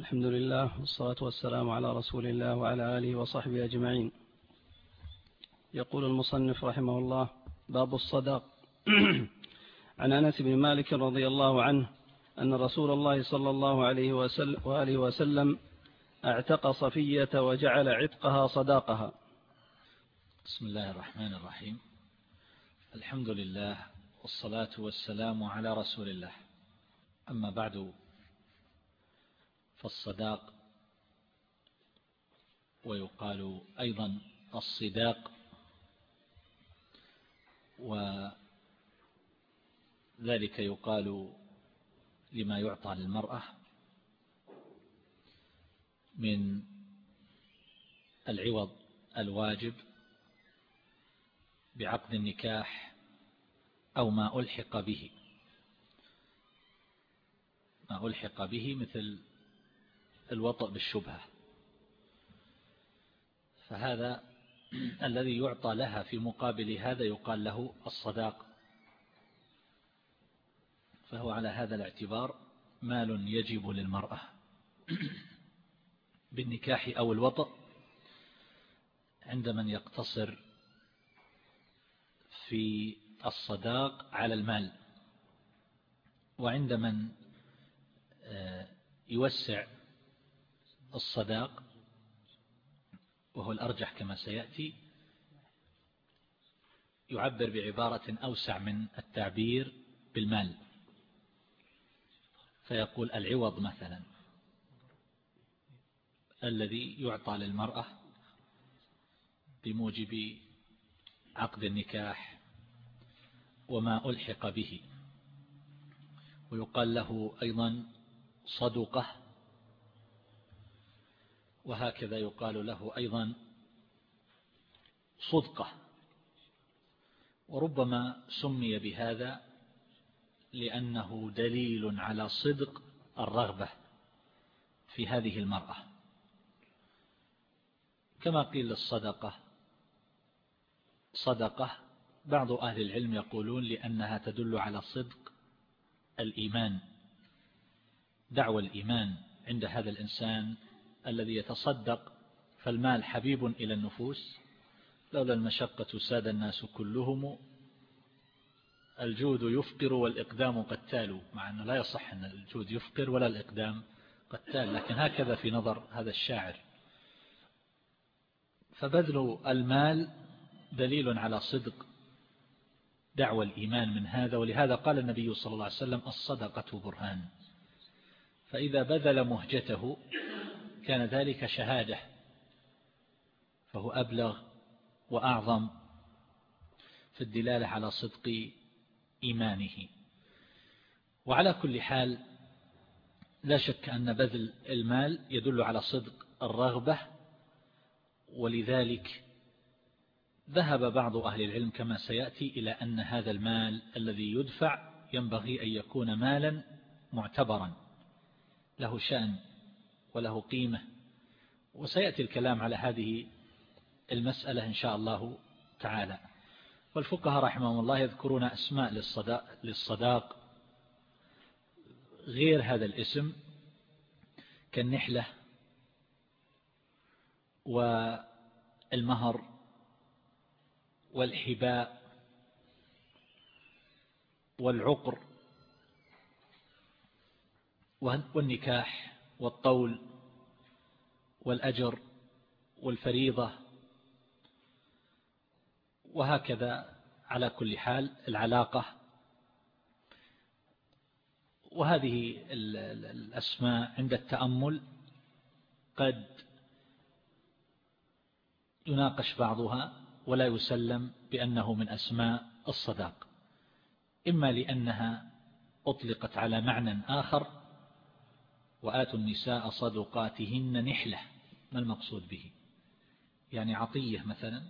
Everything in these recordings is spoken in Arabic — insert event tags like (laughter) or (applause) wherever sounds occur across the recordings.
الحمد لله والصلاة والسلام على رسول الله وعلى آله وصحبه أجمعين. يقول المصنف رحمه الله باب الصدق (clears throat) عن أنس بن مالك رضي الله عنه أن رسول الله صلى الله عليه وسلم وآله وسلم اعتق صفية وجعل عتقها صداقها. بسم الله الرحمن الرحيم. الحمد لله والصلاة والسلام على رسول الله. أما بعد فالصداق. ويقال أيضا الصداق. وذلك يقال لما يعطى للمرأة من العوض الواجب بعقد النكاح أو ما ألحق به. ما ألحق به مثل الوطأ بالشبهة. فهذا (clears throat) الذي يعطى لها في مقابل هذا يقال له الصداق. فهو على هذا الاعتبار مال يجب للمرأة (clears throat) بالنكاح أو الوطأ عند من يقتصر في الصداق على المال. وعند من آه، يوسع الصداق وهو الأرجح كما سيأتي يعبر بعبارة أوسع من التعبير بالمال. فيقول العوض مثلا الذي يعطى للمرأة بموجب عقد النكاح وما ألحق به. ويقال له أيضا صدقة وهكذا يقال له أيضا صدقة. وربما سمي بهذا لأنه دليل على صدق الرغبة في هذه المرأة. كما قيل للصدقة صدقة بعض أهل العلم يقولون لأنها تدل على صدق الإيمان دعوى الإيمان عند هذا الإنسان الذي يتصدق فالمال حبيب إلى النفوس. لولا المشقة ساد الناس كلهم الجود يفقر والإقدام قتال مع أنه لا يصح أن الجود يفقر ولا الإقدام قتال لكن هكذا في نظر هذا الشاعر. فبذل المال دليل على صدق دعوى الإيمان من هذا. ولهذا قال النبي صلى الله عليه وسلم الصدقة برهان. فإذا بذل مهجته كان ذلك شهادة فهو أبلغ وأعظم في الدلالة على صدق إيمانه. وعلى كل حال لا شك أن بذل المال يدل على صدق الرغبة ولذلك ذهب بعض أهل العلم كما سيأتي إلى أن هذا المال الذي يدفع ينبغي أن يكون مالا معتبرا له شأن وله قيمة. وسيأتي الكلام على هذه المسألة إن شاء الله تعالى. والفقهاء رحمهم الله يذكرون أسماء للصداق, للصداق غير هذا الاسم كالنحلة والمهر والحباء والعقر والنكاح. والطول والأجر والفريضة وهكذا على كل حال العلاقة. وهذه الأسماء عند التأمل قد يناقش بعضها ولا يسلم بأنه من أسماء الصداق. إما لأنها أطلقت على معنى آخر وآتوا النساء صدقاتهن نحلة ما المقصود به؟ يعني عطية مثلا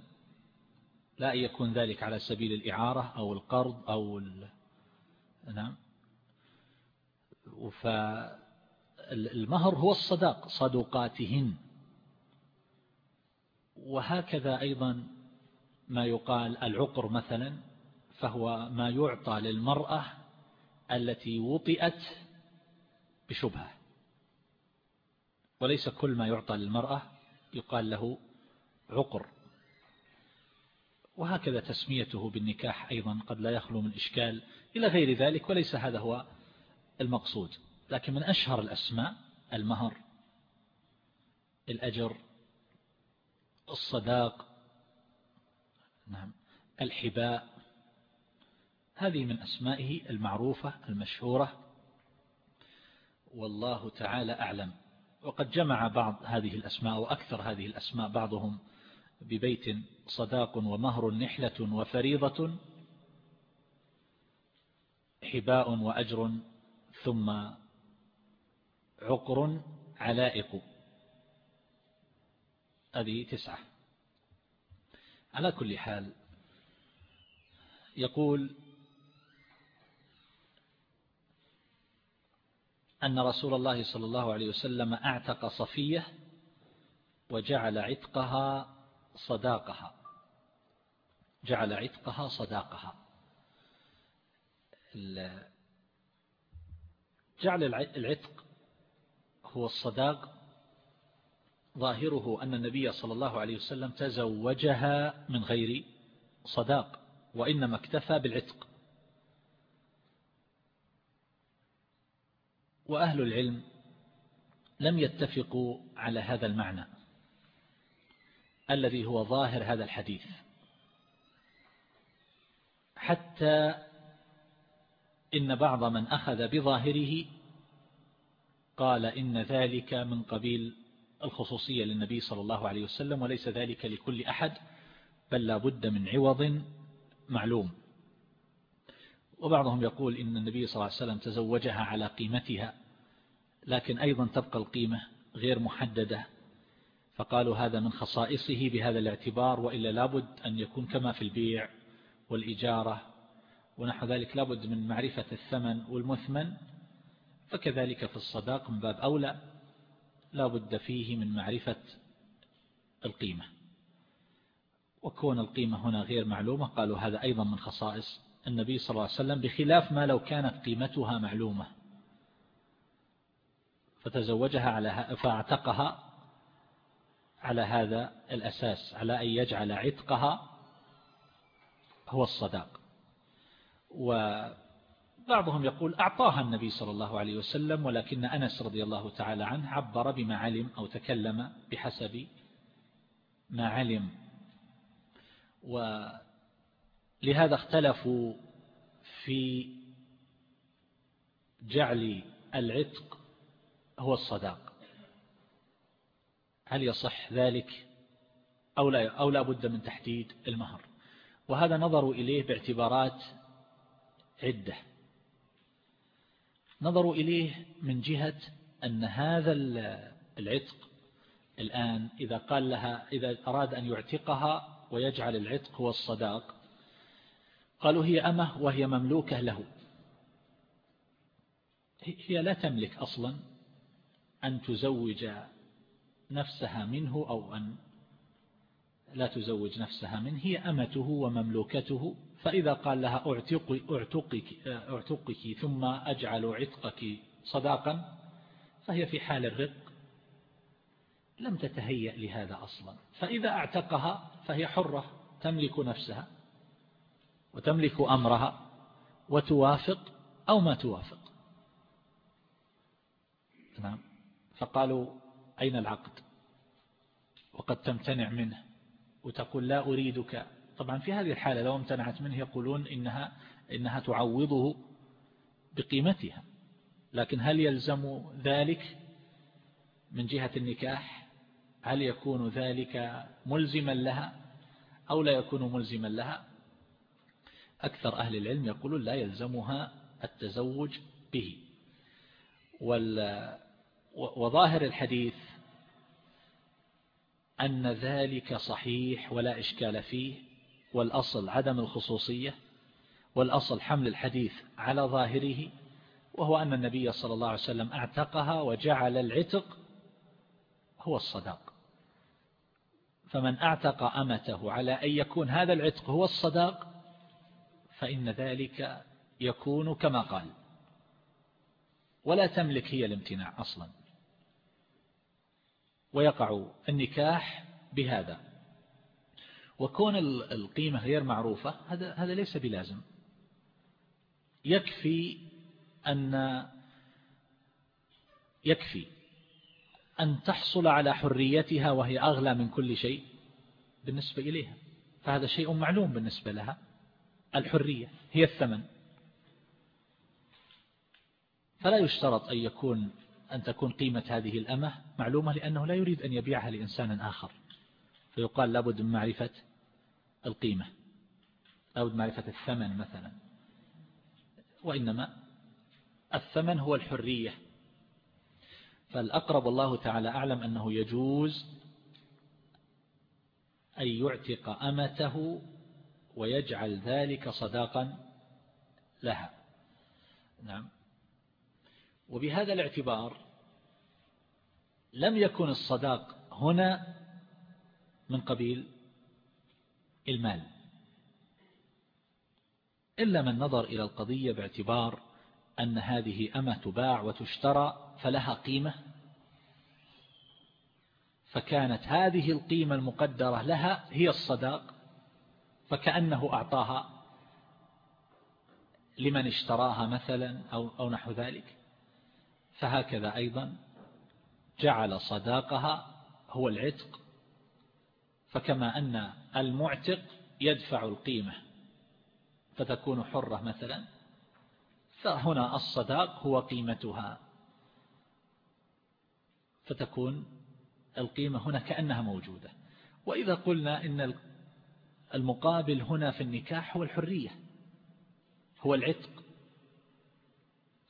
لا يكون ذلك على سبيل الإعارة أو القرض أو ال... نعم. فالمهر هو الصداق صدقاتهن. وهكذا أيضا ما يقال العقر مثلا فهو ما يعطى للمرأة التي وطئت بشبهة. وليس كل ما يعطى للمرأة يقال له عقر. وهكذا تسميته بالنكاح أيضا قد لا يخلو من إشكال إلى غير ذلك وليس هذا هو المقصود. لكن من أشهر الأسماء المهر الأجر الصداق نعم الحباء هذه من أسمائه المعروفة المشهورة. والله تعالى أعلم. وقد جمع بعض هذه الأسماء وأكثر هذه الأسماء بعضهم ببيت صداق ومهر نحلة وفريضة حباء وأجر ثم عقر علائق. هذه تسعة. على كل حال يقول أن رسول الله صلى الله عليه وسلم أعتق صفية وجعل عتقها صداقها. جعل عتقها صداقها. جعل العتق هو الصداق. ظاهره أن النبي صلى الله عليه وسلم تزوجها من غير صداق وإنما اكتفى بالعتق. وأهل العلم لم يتفقوا على هذا المعنى الذي هو ظاهر هذا الحديث. حتى إن بعض من أخذ بظاهره قال إن ذلك من قبيل الخصوصية للنبي صلى الله عليه وسلم وليس ذلك لكل أحد بل لا بد من عوض معلوم. وبعضهم يقول إن النبي صلى الله عليه وسلم تزوجها على قيمتها لكن أيضا تبقى القيمة غير محددة. فقالوا هذا من خصائصه بهذا الاعتبار وإلا لابد أن يكون كما في البيع والإجارة ونحو ذلك لابد من معرفة الثمن والمثمن. فكذلك في الصداق من باب أولى لابد فيه من معرفة القيمة. وكون القيمة هنا غير معلومة قالوا هذا أيضا من خصائص النبي صلى الله عليه وسلم بخلاف ما لو كانت قيمتها معلومة. فتزوجها على فاعتقها على هذا الأساس على أن يجعل عتقها هو الصداق. وبعضهم يقول أعطاها النبي صلى الله عليه وسلم ولكن أنس رضي الله تعالى عنه عبر بما علم أو تكلم بحسب ما علم ولهذا اختلفوا في جعل العتق هو الصداق. هل يصح ذلك أو لا, أو لا بد من تحديد المهر؟ وهذا نظروا إليه باعتبارات عدة. نظروا إليه من جهة أن هذا العتق الآن إذا قال لها إذا أراد أن يعتقها ويجعل العتق هو الصداق قالوا هي أمة وهي مملوكة له. هي لا تملك أصلا أن تزوج نفسها منه أو أن لا تزوج نفسها منه. هي أمته ومملوكته. فإذا قال لها أعتقك, أعتقك, أعتقك ثم أجعل عتقك صداقا فهي في حال الرق لم تتهيأ لهذا أصلا. فإذا أعتقها فهي حرة تملك نفسها. وتملك أمرها وتوافق أو ما توافق. نعم. فقالوا أين العقد؟ وقد تمتنع منه. وتقول لا أريدك. طبعا في هذه الحالة لو امتنعت منه يقولون إنها, إنها تعوضه بقيمتها. لكن هل يلزم ذلك من جهة النكاح؟ هل يكون ذلك ملزما لها أو لا يكون ملزما لها؟ أكثر أهل العلم يقولون لا يلزمها التزوج به. وظاهر الحديث أن ذلك صحيح ولا إشكال فيه والأصل عدم الخصوصية والأصل حمل الحديث على ظاهره وهو أن النبي صلى الله عليه وسلم اعتقها وجعل العتق هو الصداق. فمن اعتق أمته على أن يكون هذا العتق هو الصداق فإن ذلك يكون كما قال. ولا تملك هي الامتناع أصلا. ويقع النكاح بهذا. وكون القيمة غير معروفة هذا هذا ليس بلازم. يكفي أن يكفي أن تحصل على حريتها وهي أغلى من كل شيء بالنسبة إليها. فهذا شيء معلوم بالنسبة لها. الحرية هي الثمن. فلا يشترط أن يكون أن تكون قيمة هذه الأمة معلومة لأنه لا يريد أن يبيعها لإنسان آخر. فيقال لابد من معرفة القيمة لابد من معرفة الثمن مثلا. وإنما الثمن هو الحرية. فالأقرب الله تعالى أعلم أنه يجوز أن يعتق أمته ويجعل ذلك صداقا لها. نعم. وبهذا الاعتبار لم يكن الصداق هنا من قبيل المال إلا من نظر إلى القضية باعتبار أن هذه أمة تباع وتشترى فلها قيمة فكانت هذه القيمة المقدرة لها هي الصداق فكأنه أعطاها لمن اشتراها مثلا أو, أو نحو ذلك. فهكذا أيضا جعل صداقها هو العتق فكما أن المعتق يدفع القيمة فتكون حرة مثلا. فهنا الصداق هو قيمتها فتكون القيمة هنا كأنها موجودة. وإذا قلنا إن المقابل هنا في النكاح هو الحرية هو العتق.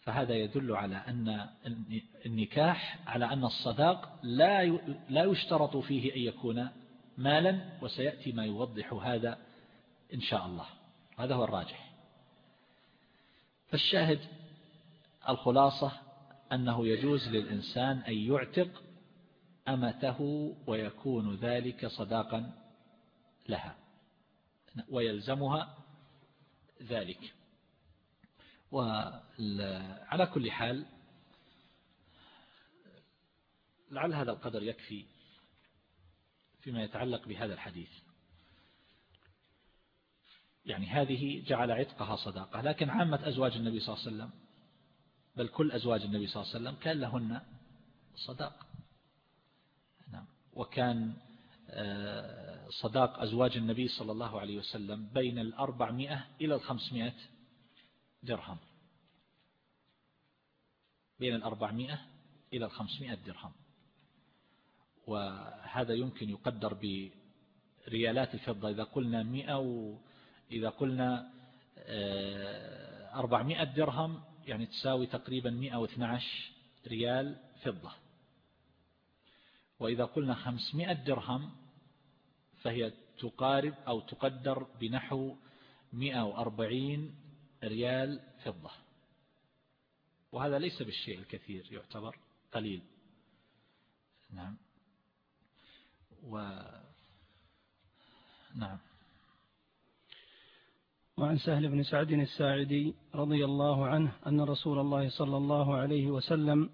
فهذا يدل على أن النكاح على أن الصداق لا لا يشترط فيه أن يكون مالا وسيأتي ما يوضح هذا إن شاء الله. هذا هو الراجح. فالشاهد الخلاصة أنه يجوز للإنسان أن يعتق أمته ويكون ذلك صداقا لها. ويلزمها ذلك. وعلى كل حال لعل هذا القدر يكفي فيما يتعلق بهذا الحديث. يعني هذه جعل عتقها صداقة. لكن عامة أزواج النبي صلى الله عليه وسلم بل كل أزواج النبي صلى الله عليه وسلم كان لهن صداق نعم. وكان صداق أزواج النبي صلى الله عليه وسلم بين الأربعمائة إلى الخمسمائة درهم. بين الأربعمائة إلى الخمسمائة درهم. وهذا يمكن يقدر بريالات الفضة. إذا قلنا مئة و إذا قلنا آه، أربعمائة درهم يعني تساوي تقريبا مئة واثناش ريال فضة. وإذا قلنا خمسمائة درهم فهي تقارب أو تقدر بنحو مئة وأربعين ريال فضة. وهذا ليس بالشيء الكثير يعتبر قليل. نعم. و نعم. وعن سهل بن سعد الساعدي رضي الله عنه أن رسول الله صلى الله عليه وسلم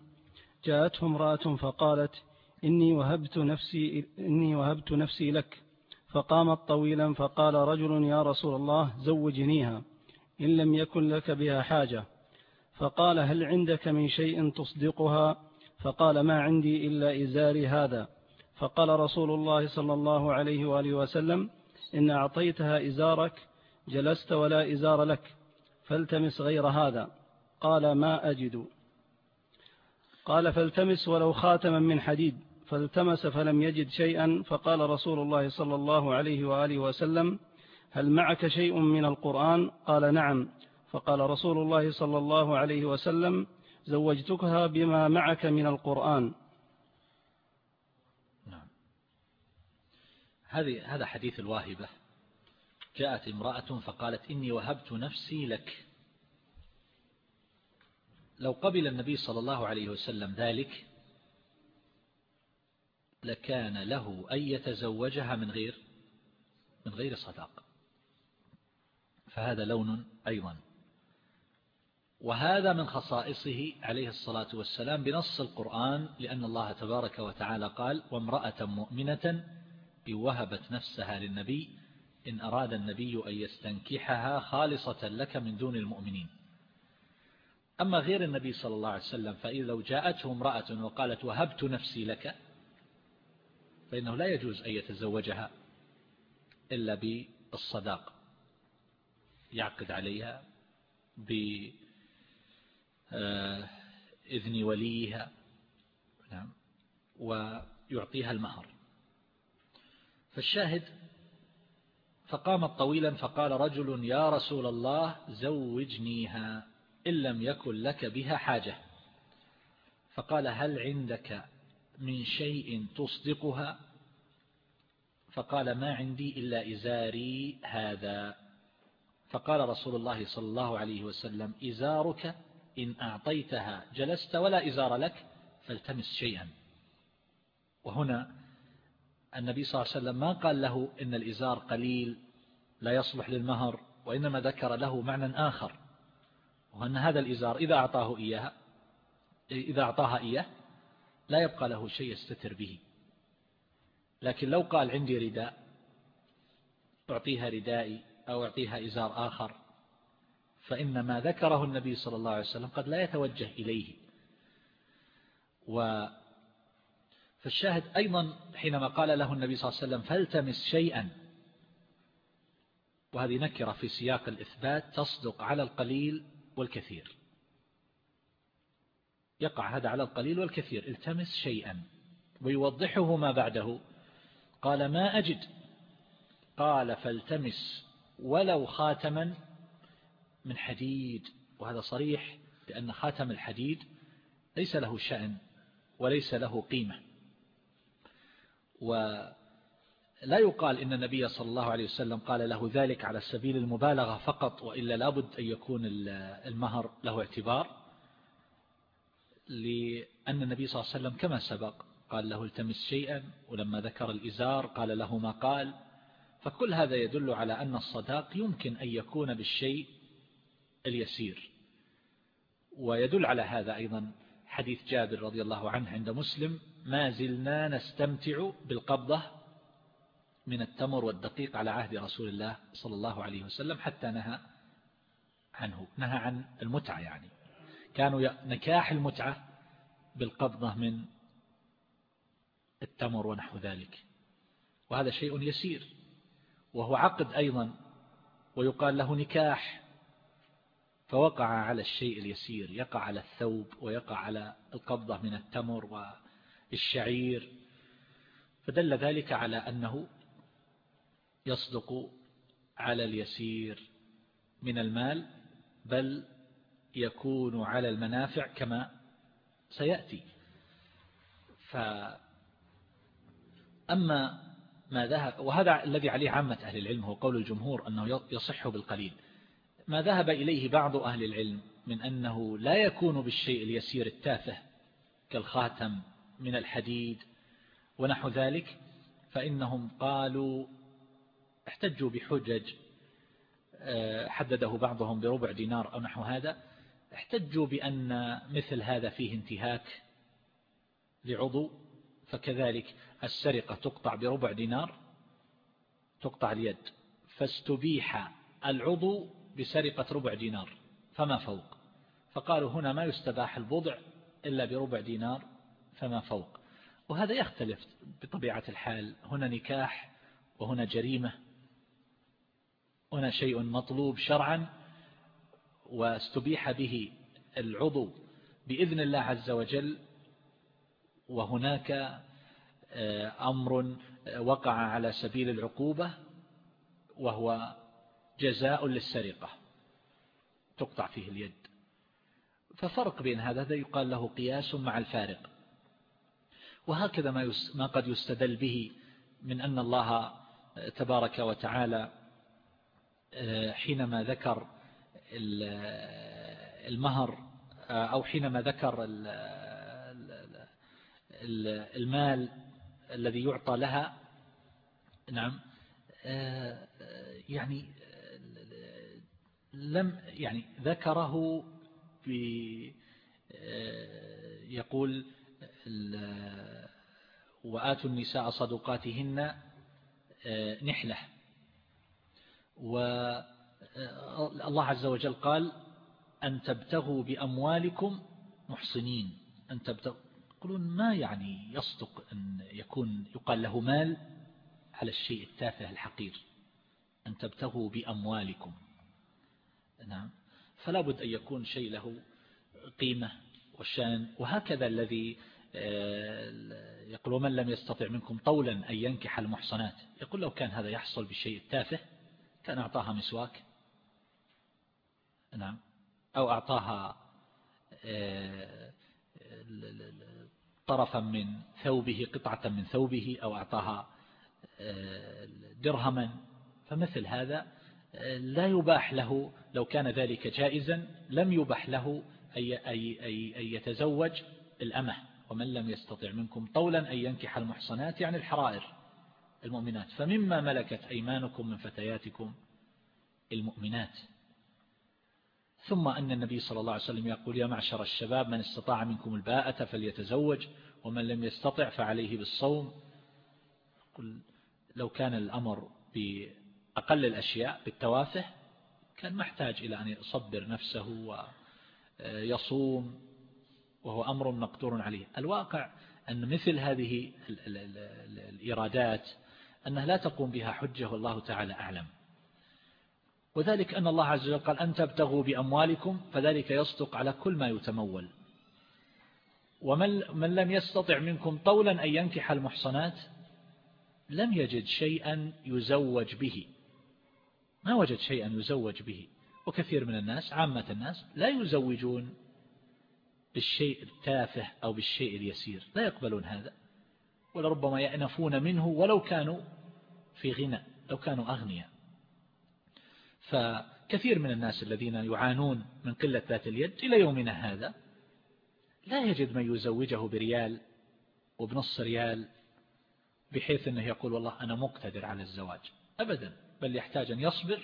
جاءته امرأة فقالت إني وهبت نفسي, إني وهبت نفسي لك. فقامت طويلا فقال رجل يا رسول الله زوجنيها إن لم يكن لك بها حاجة. فقال هل عندك من شيء تصدقها؟ فقال ما عندي إلا إزاري هذا. فقال رسول الله صلى الله عليه وآله وسلم إن أعطيتها إزارك جلست ولا إزار لك فالتمس غير هذا. قال ما أجد. قال فالتمس ولو خاتما من حديد. فالتمس فلم يجد شيئا فقال رسول الله صلى الله عليه وآله وسلم هل معك شيء من القرآن؟ قال نعم. فقال رسول الله صلى الله عليه وسلم زوجتكها بما معك من القرآن. نعم. هذه هذا حديث الواهبة. جاءت امرأة فقالت إني وهبت نفسي لك. لو قبل النبي صلى الله عليه وسلم ذلك لكان له أن يتزوجها من غير من غير صداق. فهذا لون أيضا. وهذا من خصائصه عليه الصلاة والسلام بنص القرآن لأن الله تبارك وتعالى قال وامرأة مؤمنة بوهبت نفسها للنبي إن أراد النبي أن يستنكحها خالصة لك من دون المؤمنين. أما غير النبي صلى الله عليه وسلم فإذا لو جاءته امرأة وقالت وهبت نفسي لك فإنه لا يجوز أن يتزوجها إلا بالصداق يعقد عليها بإذن وليها نعم ويعطيها المهر. فالشاهد فقامت طويلا فقال رجل يا رسول الله زوجنيها إن لم يكن لك بها حاجة. فقال هل عندك من شيء تصدقها؟ فقال ما عندي إلا إزاري هذا. فقال رسول الله صلى الله عليه وسلم إزارك إن أعطيتها جلست ولا إزار لك فالتمس شيئا. وهنا النبي صلى الله عليه وسلم ما قال له إن الإزار قليل لا يصلح للمهر وإنما ذكر له معنى آخر وأن هذا الإزار إذا أعطاه إياها إذا أعطاها إياه لا يبقى له شيء يستتر به. لكن لو قال عندي رداء أعطيها ردائي أو أعطيها إزار آخر فإن ما ذكره النبي صلى الله عليه وسلم قد لا يتوجه إليه. و فالشاهد أيضا حينما قال له النبي صلى الله عليه وسلم فالتمس شيئا وهذه نكرة في سياق الإثبات تصدق على القليل والكثير. يقع هذا على القليل والكثير. التمس شيئا ويوضحه ما بعده. قال ما أجد. قال فالتمس ولو خاتما من حديد. وهذا صريح لأن خاتم الحديد ليس له شأن وليس له قيمة. ولا يقال إن النبي صلى الله عليه وسلم قال له ذلك على سبيل المبالغة فقط وإلا لابد أن يكون المهر له اعتبار. لأن النبي صلى الله عليه وسلم كما سبق قال له التمس شيئا ولما ذكر الإزار قال له ما قال. فكل هذا يدل على أن الصداق يمكن أن يكون بالشيء اليسير. ويدل على هذا أيضا حديث جابر رضي الله عنه عند مسلم ما زلنا نستمتع بالقبضة من التمر والدقيق على عهد رسول الله صلى الله عليه وسلم حتى نهى عنه نهى عن المتعة يعني. كانوا نكاح المتعة بالقبضة من التمر ونحو ذلك. وهذا شيء يسير. وهو عقد أيضا ويقال له نكاح. فوقع على الشيء اليسير. يقع على الثوب ويقع على القبضة من التمر والشعير. فدل ذلك على أنه يصدق على اليسير من المال بل يكون على المنافع كما سيأتي. فأما ما ذهب وهذا الذي عليه عامة أهل العلم هو قول الجمهور أنه يصح بالقليل. ما ذهب إليه بعض أهل العلم من أنه لا يكون بالشيء اليسير التافه كالخاتم من الحديد ونحو ذلك فإنهم قالوا احتجوا بحجج آه، حدده بعضهم بربع دينار أو نحو هذا. احتجوا بأن مثل هذا فيه انتهاك لعضو فكذلك السرقة تقطع بربع دينار تقطع اليد فاستبيح العضو بسرقة ربع دينار فما فوق؟ فقالوا هنا ما يستباح البضع إلا بربع دينار فما فوق؟ وهذا يختلف بطبيعة الحال هنا نكاح وهنا جريمة هنا شيء مطلوب شرعا واستبيح به العضو بإذن الله عز وجل وهناك آه، أمر آه، وقع على سبيل العقوبة وهو جزاء للسرقة. تقطع فيه اليد. ففرق بين هذا هذا يقال له قياس مع الفارق. وهكذا ما, ما قد يستدل به من أن الله آه، تبارك وتعالى حينما ذكر المهر أو حينما ذكر المال الذي يعطى لها نعم يعني لم يعني ذكره يقول وآتوا النساء صدقاتهن نحلة. والله عز وجل قال أن تبتغوا بأموالكم محصنين. أن تبتغوا. يقولون ما يعني يصدق أن يكون يقال له مال على الشيء التافه الحقير؟ أن تبتغوا بأموالكم. نعم. فلا بد أن يكون شيء له قيمة والشان وهكذا الذي آه، يقول ومن لم يستطع منكم طولا أن ينكح المحصنات؟ يقول لو كان هذا يحصل بالشيء التافه كان أعطاها مسواك. نعم. أو أعطاها آه، طرفا من ثوبه قطعة من ثوبه أو أعطاها آه، درهما. فمثل هذا آه، لا يباح له لو كان ذلك جائزا لم يبح له أن يتزوج الأمة. ومن لم يستطع منكم طولا أن ينكح المحصنات يعني الحرائر المؤمنات. فمما ملكت أيمانكم من فتياتكم المؤمنات. ثم أن النبي صلى الله عليه وسلم يقول يا معشر الشباب من استطاع منكم الباءة فليتزوج ومن لم يستطع فعليه بالصوم. قل لو كان الأمر بأقل الأشياء بالتوافه كان محتاج إلى أن يصبر نفسه ويصوم وهو أمر مقدور عليه. الواقع أن مثل هذه الإرادات أنها لا تقوم بها حجة والله تعالى أعلم. وذلك أن الله عز وجل قال أن تبتغوا بأموالكم فذلك يصدق على كل ما يتمول. ومن من لم يستطع منكم طولا أن ينكح المحصنات لم يجد شيئا يزوج به. ما وجد شيئا يزوج به. وكثير من الناس عامة الناس لا يزوجون بالشيء التافه أو بالشيء اليسير. لا يقبلون هذا. ولربما يأنفون منه ولو كانوا في غنى لو كانوا أغنياء. فكثير من الناس الذين يعانون من قلة ذات اليد إلى يومنا هذا لا يجد من يزوجه بريال وبنص ريال بحيث أنه يقول والله أنا مقتدر على الزواج. أبدا بل يحتاج أن يصبر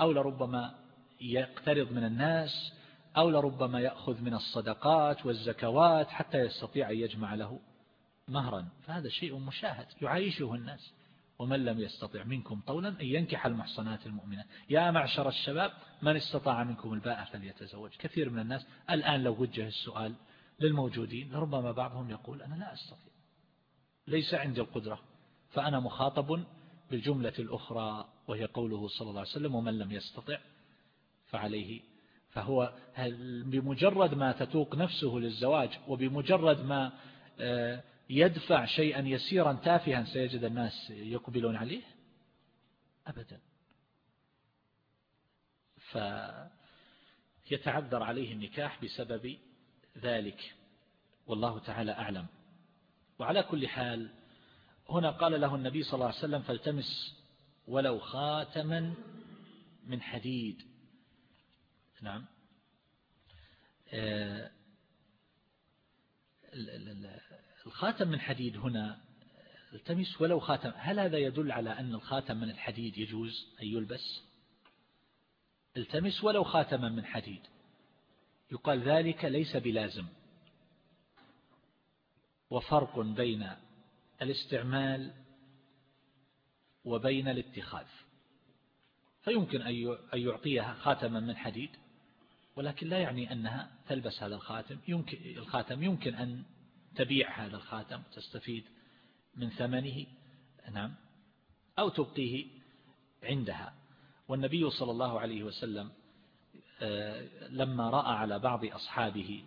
أو لربما يقترض من الناس أو لربما يأخذ من الصدقات والزكوات حتى يستطيع أن يجمع له مهرا. فهذا شيء مشاهد يعيشه الناس. ومن لم يستطع منكم طولا أن ينكح المحصنات المؤمنات يا معشر الشباب من استطاع منكم الباء فليتزوج؟ كثير من الناس الآن لو وجه السؤال للموجودين ربما بعضهم يقول أنا لا أستطيع. ليس عندي القدرة فأنا مخاطب بالجملة الأخرى وهي قوله صلى الله عليه وسلم ومن لم يستطع فعليه. فهو بمجرد ما تتوق نفسه للزواج وبمجرد ما آه، يدفع شيئا يسيرا تافها سيجد الناس يقبلون عليه؟ أبدا. فيتعذر عليه النكاح بسبب ذلك. والله تعالى أعلم. وعلى كل حال هنا قال له النبي صلى الله عليه وسلم فالتمس ولو خاتما من حديد. نعم. آه، الخاتم من حديد هنا التمس ولو خاتم هل هذا يدل على أن الخاتم من الحديد يجوز أن يلبس؟ التمس ولو خاتما من حديد. يقال ذلك ليس بلازم. وفرق بين الاستعمال وبين الاتخاذ. فيمكن أن يعطيها خاتما من حديد ولكن لا يعني أنها تلبس هذا الخاتم. يمكن الخاتم يمكن أن تبيع هذا الخاتم تستفيد من ثمنه نعم أو تبقيه عندها. والنبي صلى الله عليه وسلم آه، لما رأى على بعض أصحابه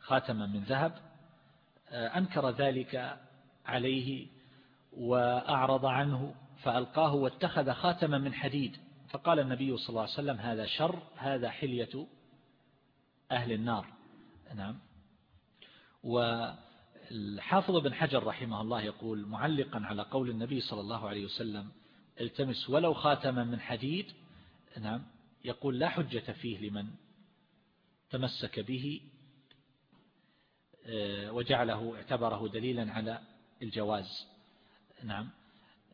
خاتما من ذهب آه، أنكر ذلك عليه وأعرض عنه فألقاه واتخذ خاتما من حديد. فقال النبي صلى الله عليه وسلم هذا شر هذا حلية أهل النار. نعم. والحافظ بن حجر رحمه الله يقول معلقا على قول النبي صلى الله عليه وسلم التمس ولو خاتما من حديد. نعم. يقول لا حجة فيه لمن تمسك به آه، وجعله اعتبره دليلا على الجواز. نعم.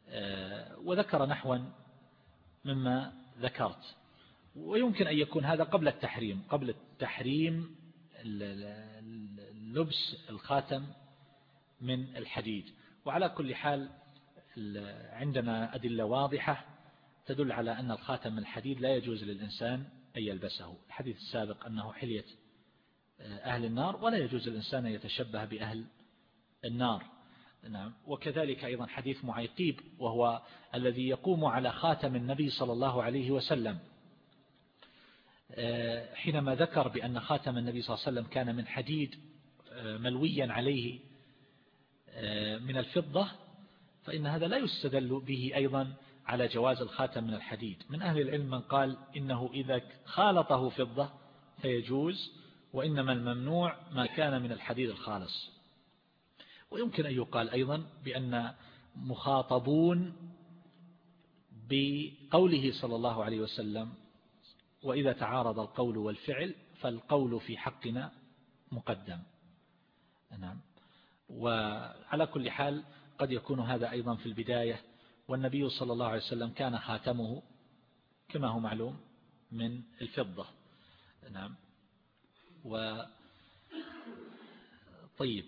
آه، وذكر نحوا مما ذكرت. ويمكن أن يكون هذا قبل التحريم قبل التحريم لبس الخاتم من الحديد. وعلى كل حال عندنا أدلة واضحة تدل على أن الخاتم من الحديد لا يجوز للإنسان أن يلبسه. الحديث السابق أنه حلية آه، أهل النار ولا يجوز للإنسان أن يتشبه بأهل النار. نعم. وكذلك أيضا حديث معيقيب وهو الذي يقوم على خاتم النبي صلى الله عليه وسلم. آه، حينما ذكر بأن خاتم النبي صلى الله عليه وسلم كان من حديد آه، ملويا عليه من الفضة فإن هذا لا يستدل به أيضا على جواز الخاتم من الحديد. من أهل العلم من قال إنه إذا خالطه فضة فيجوز وإنما الممنوع ما كان من الحديد الخالص. ويمكن أن يقال أيضا بأن مخاطبون بقوله صلى الله عليه وسلم وإذا تعارض القول والفعل فالقول في حقنا مقدم. نعم. وعلى كل حال قد يكون هذا أيضا في البداية والنبي صلى الله عليه وسلم كان خاتمه كما هو معلوم من الفضة. نعم. و طيب.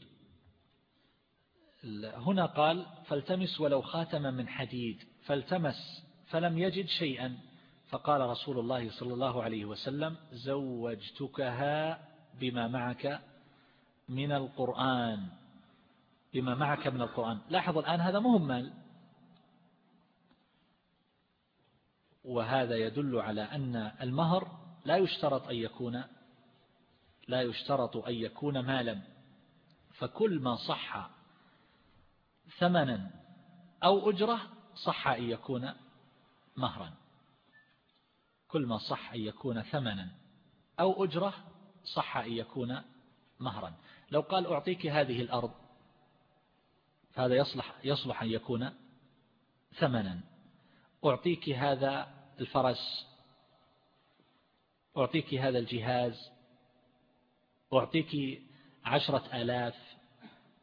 هنا قال فالتمس ولو خاتما من حديد فالتمس فلم يجد شيئا. فقال رسول الله صلى الله عليه وسلم زوجتكها بما معك من القرآن. بما معك من القرآن. لاحظ الآن هذا مهم مال. وهذا يدل على أن المهر لا يشترط أن يكون لا يشترط أن يكون مالا. فكل ما صح ثمنا أو أجرة صح أن يكون مهرا. كل ما صح أن يكون ثمنا أو أجرة صح أن يكون مهرا. لو قال أعطيك هذه الأرض فهذا يصلح, يصلح أن يكون ثمنا. أعطيك هذا الفرس أعطيك هذا الجهاز أعطيك عشرة آلاف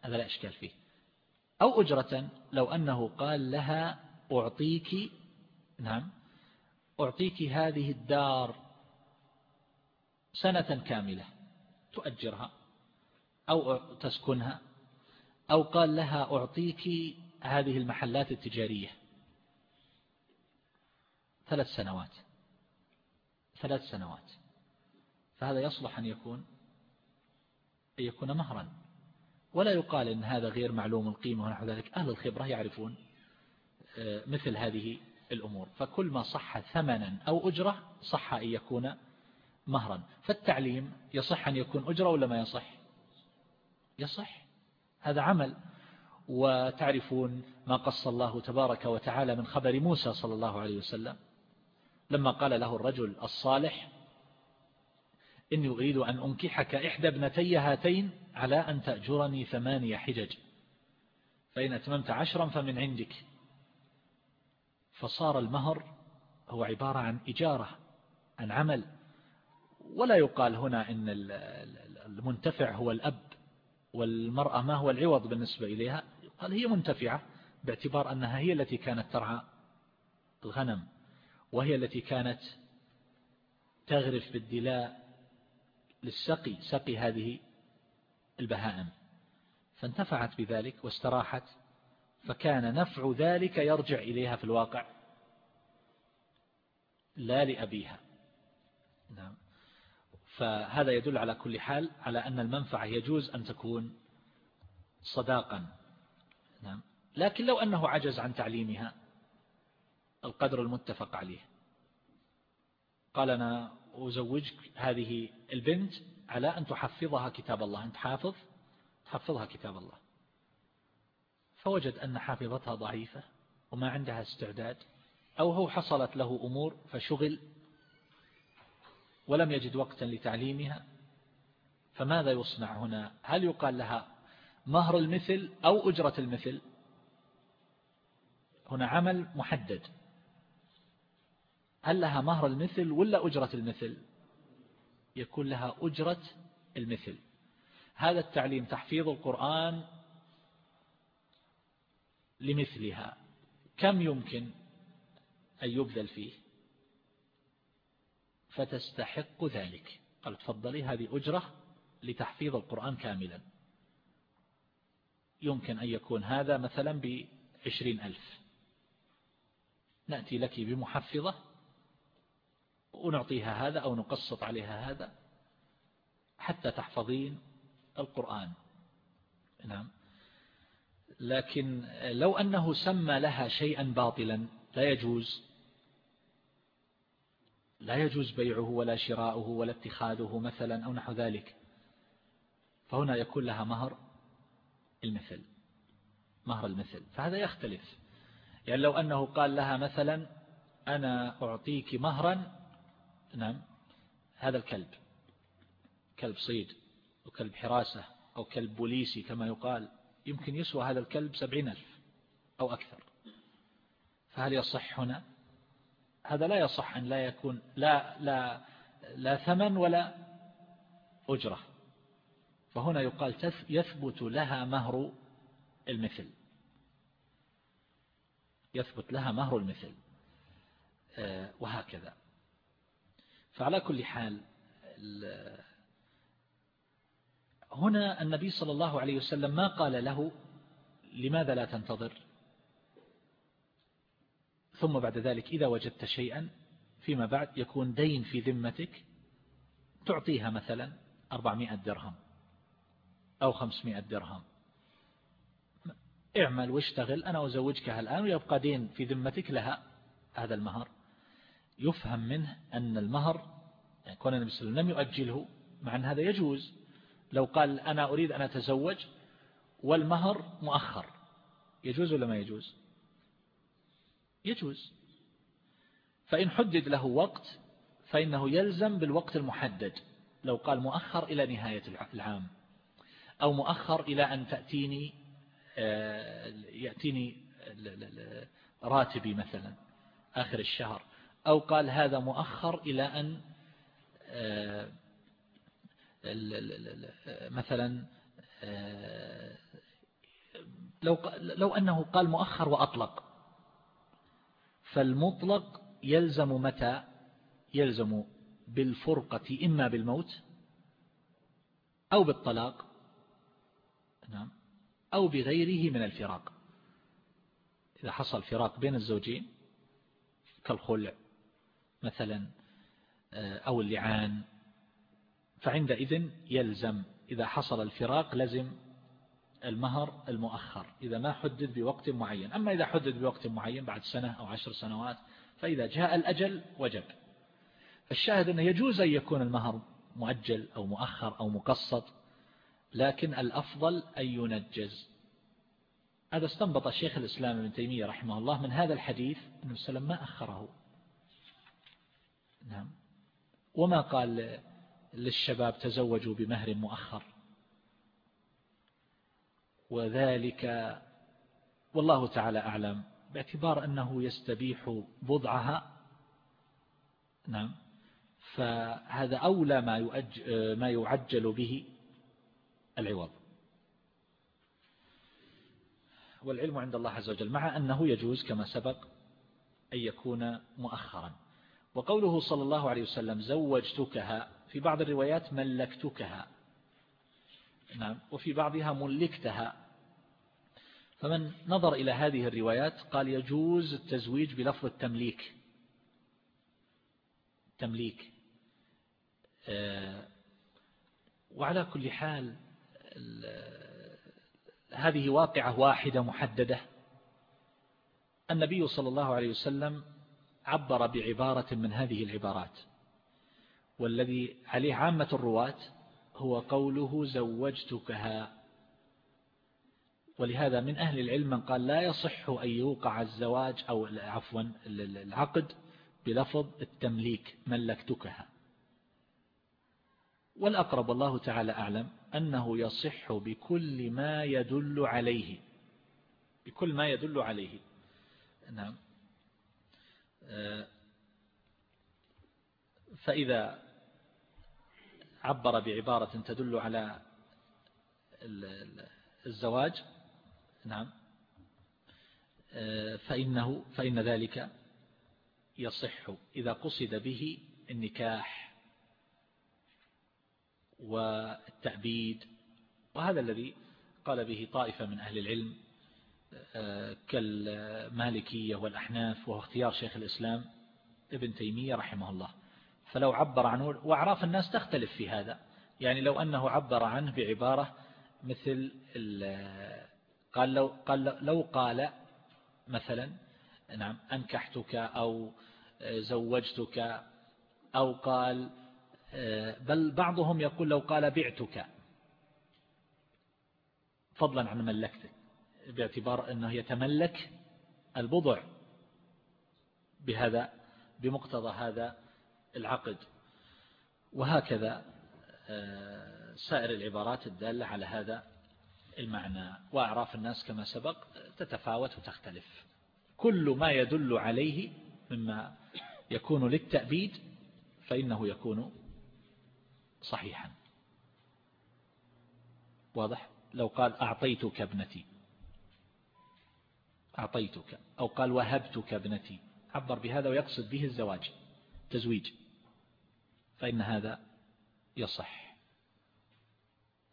هذا لا إشكال فيه. أو أجرة لو أنه قال لها أعطيك نعم أعطيك هذه الدار سنة كاملة تؤجرها أو تسكنها. أو قال لها أعطيك هذه المحلات التجارية. ثلاث سنوات. ثلاث سنوات. فهذا يصلح أن يكون أن يكون مهرا. ولا يقال إن هذا غير معلوم القيمة ونحو ذلك. أهل الخبرة يعرفون آه، مثل هذه الأمور. فكل ما صح ثمنا أو أجرة صح أن يكون مهرا. فالتعليم يصح أن يكون أجرة ولا ما يصح؟ يصح. هذا عمل. وتعرفون ما قص الله تبارك وتعالى من خبر موسى صلى الله عليه وسلم. لما قال له الرجل الصالح إني أريد أن أنكحك إحدى ابنتي هاتين على أن تأجرني ثمانية حجج. فإن أتممت عشرا فمن عندك. فصار المهر هو عبارة عن إجارة عن عمل. ولا يقال هنا إن المنتفع هو الأب. والمرأة ما هو العوض بالنسبة إليها؟ قال هي منتفعة باعتبار أنها هي التي كانت ترعى الغنم وهي التي كانت تغرف بالدلاء للسقي سقي هذه البهائم. فانتفعت بذلك واستراحت فكان نفع ذلك يرجع إليها في الواقع لا لأبيها. نعم. فهذا يدل على كل حال على أن المنفعة يجوز أن تكون صداقا. نعم. لكن لو أنه عجز عن تعليمها القدر المتفق عليه. قال أنا أزوجك هذه البنت على أن تحفظها كتاب الله. أنت حافظ؟ تحفظها كتاب الله. فوجد أن حافظتها ضعيفة وما عندها استعداد أو هو حصلت له أمور فشغل ولم يجد وقتا لتعليمها فماذا يصنع هنا؟ هل يقال لها مهر المثل أو أجرة المثل؟ هنا عمل محدد. هل لها مهر المثل ولا أجرة المثل؟ يكون لها أجرة المثل. هذا التعليم تحفيظ القرآن لمثلها. كم يمكن أن يبذل فيه؟ فتستحق ذلك. قال تفضلي هذه أجرة لتحفيظ القرآن كاملا. يمكن أن يكون هذا مثلا بعشرين ألف. نأتي لك بمحفظة ونعطيها هذا أو نقسط عليها هذا حتى تحفظين القرآن. نعم. لكن لو أنه سمى لها شيئا باطلا لا يجوز. لا يجوز بيعه ولا شراؤه ولا اتخاذه مثلا أو نحو ذلك. فهنا يكون لها مهر المثل مهر المثل. فهذا يختلف. يعني لو أنه قال لها مثلا أنا أعطيك مهرا نعم هذا الكلب كلب صيد أو كلب حراسة أو كلب بوليسي كما يقال يمكن يسوى هذا الكلب سبعين ألف أو أكثر. فهل يصح هنا؟ هذا لا يصح أن لا يكون لا, لا, لا ثمن ولا أجرة. فهنا يقال يثبت لها مهر المثل. يثبت لها مهر المثل. آه، وهكذا. فعلى كل حال هنا النبي صلى الله عليه وسلم ما قال له لماذا لا تنتظر؟ ثم بعد ذلك إذا وجدت شيئا فيما بعد يكون دين في ذمتك تعطيها مثلا 400 درهم أو 500 درهم. اعمل واشتغل أنا أزوجكها الآن ويبقى دين في ذمتك لها هذا المهر. يفهم منه أن المهر يعني كون النبي صلى الله عليه وسلم لم يؤجله مع أن هذا يجوز. لو قال أنا أريد أن أتزوج والمهر مؤخر يجوز ولا ما يجوز؟ يجوز. فإن حدد له وقت فإنه يلزم بالوقت المحدد. لو قال مؤخر إلى نهاية العام أو مؤخر إلى أن تأتيني آه، يأتيني راتبي مثلا آخر الشهر أو قال هذا مؤخر إلى أن آه، مثلا آه، لو لو أنه قال مؤخر وأطلق فالمطلق يلزم متى؟ يلزم بالفرقة إما بالموت أو بالطلاق نعم أو بغيره من الفراق. إذا حصل فراق بين الزوجين كالخلع مثلا آه، أو اللعان فعندئذ يلزم إذا حصل الفراق لزم المهر المؤخر إذا ما حدد بوقت معين. أما إذا حدد بوقت معين بعد سنة أو عشر سنوات فإذا جاء الأجل وجب. الشاهد أنه يجوز أن يكون المهر مؤجل أو مؤخر أو مقسط لكن الأفضل أن ينجز. هذا استنبط الشيخ الإسلام ابن تيمية رحمه الله من هذا الحديث أنه سلم ما أخره. نعم. وما قال للشباب تزوجوا بمهر مؤخر؟ وذلك والله تعالى أعلم باعتبار أنه يستبيح بضعها. نعم. فهذا أولى ما, يؤجل ما يعجل به العوض. والعلم عند الله عز وجل مع أنه يجوز كما سبق أن يكون مؤخرا. وقوله صلى الله عليه وسلم زوجتكها في بعض الروايات ملكتكها. نعم. وفي بعضها ملكتها. فمن نظر إلى هذه الروايات قال يجوز التزويج بلفظ التمليك. تمليك آه، وعلى كل حال هذه واقعة واحدة محددة. النبي صلى الله عليه وسلم عبر بعبارة من هذه العبارات. والذي عليه عامة الرواة هو قوله زوجتكها. ولهذا من أهل العلم من قال لا يصح أن يوقع الزواج أو عفوا العقد بلفظ التمليك ملكتكها. والأقرب والله تعالى أعلم أنه يصح بكل ما يدل عليه. بكل ما يدل عليه. نعم. آه، فإذا عبر بعبارة تدل على الزواج نعم. آه، فإنه فإن ذلك يصح إذا قصد به النكاح والتأبيد وهذا الذي قال به طائفة من أهل العلم آه، كالمالكية والأحناف وهو اختيار شيخ الإسلام ابن تيمية رحمه الله. فلو عبر عنه وأعراف الناس تختلف في هذا. يعني لو أنه عبر عنه بعبارة مثل قال لو قال لو قال مثلا نعم أنكحتك أو زوجتك أو قال بل بعضهم يقول لو قال بعتك. فضلا عن ملكتك باعتبار أنه يتملك البضع بهذا بمقتضى هذا العقد. وهكذا آه، سائر العبارات الدالة على هذا المعنى. وأعراف الناس كما سبق تتفاوت وتختلف. كل ما يدل عليه مما يكون للتأبيد فإنه يكون صحيحا. واضح؟ لو قال أعطيتك ابنتي. أعطيتك. أو قال وهبتك ابنتي. عبر بهذا ويقصد به الزواج. تزويج. فإن هذا يصح.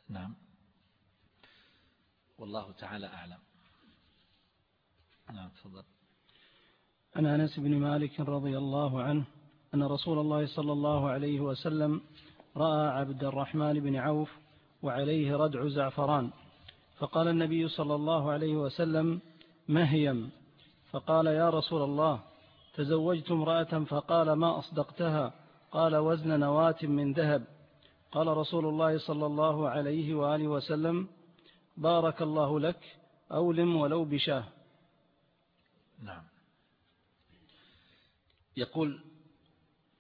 نعم. والله تعالى أعلم. نعم تفضل. عن أنس بن مالك رضي الله عنه أن رسول الله صلى الله عليه وسلم رأى عبد الرحمن بن عوف وعليه ردع زعفران. فقال النبي صلى الله عليه وسلم مهيم. فقال يا رسول الله تزوجت امرأة فقال ما أصدقتها؟ قال وزن نواة من ذهب. قال رسول الله صلى الله عليه وآله وسلم بارك الله لك أولم ولو بشاه. نعم. يقول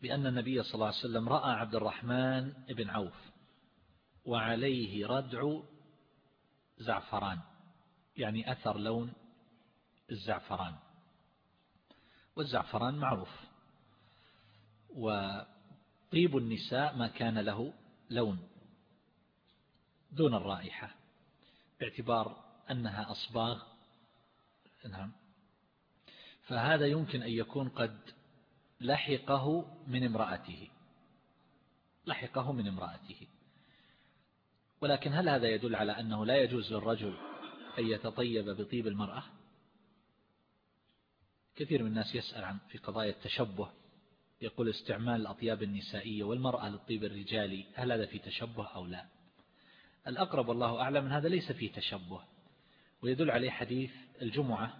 بأن النبي صلى الله عليه وسلم رأى عبد الرحمن بن عوف وعليه ردع زعفران يعني أثر لون الزعفران. والزعفران معروف وطيب النساء ما كان له لون دون الرائحة. باعتبار أنها أصباغ. نعم. فهذا يمكن أن يكون قد لحقه من امرأته. لحقه من امرأته. ولكن هل هذا يدل على أنه لا يجوز للرجل أن يتطيب بطيب المرأة؟ كثير من الناس يسأل عن في قضايا التشبه. يقول استعمال الأطياب النسائية والمرأة للطيب الرجالي هل هذا في تشبه أو لا؟ الأقرب والله أعلم من هذا ليس فيه تشبه. ويدل عليه حديث الجمعة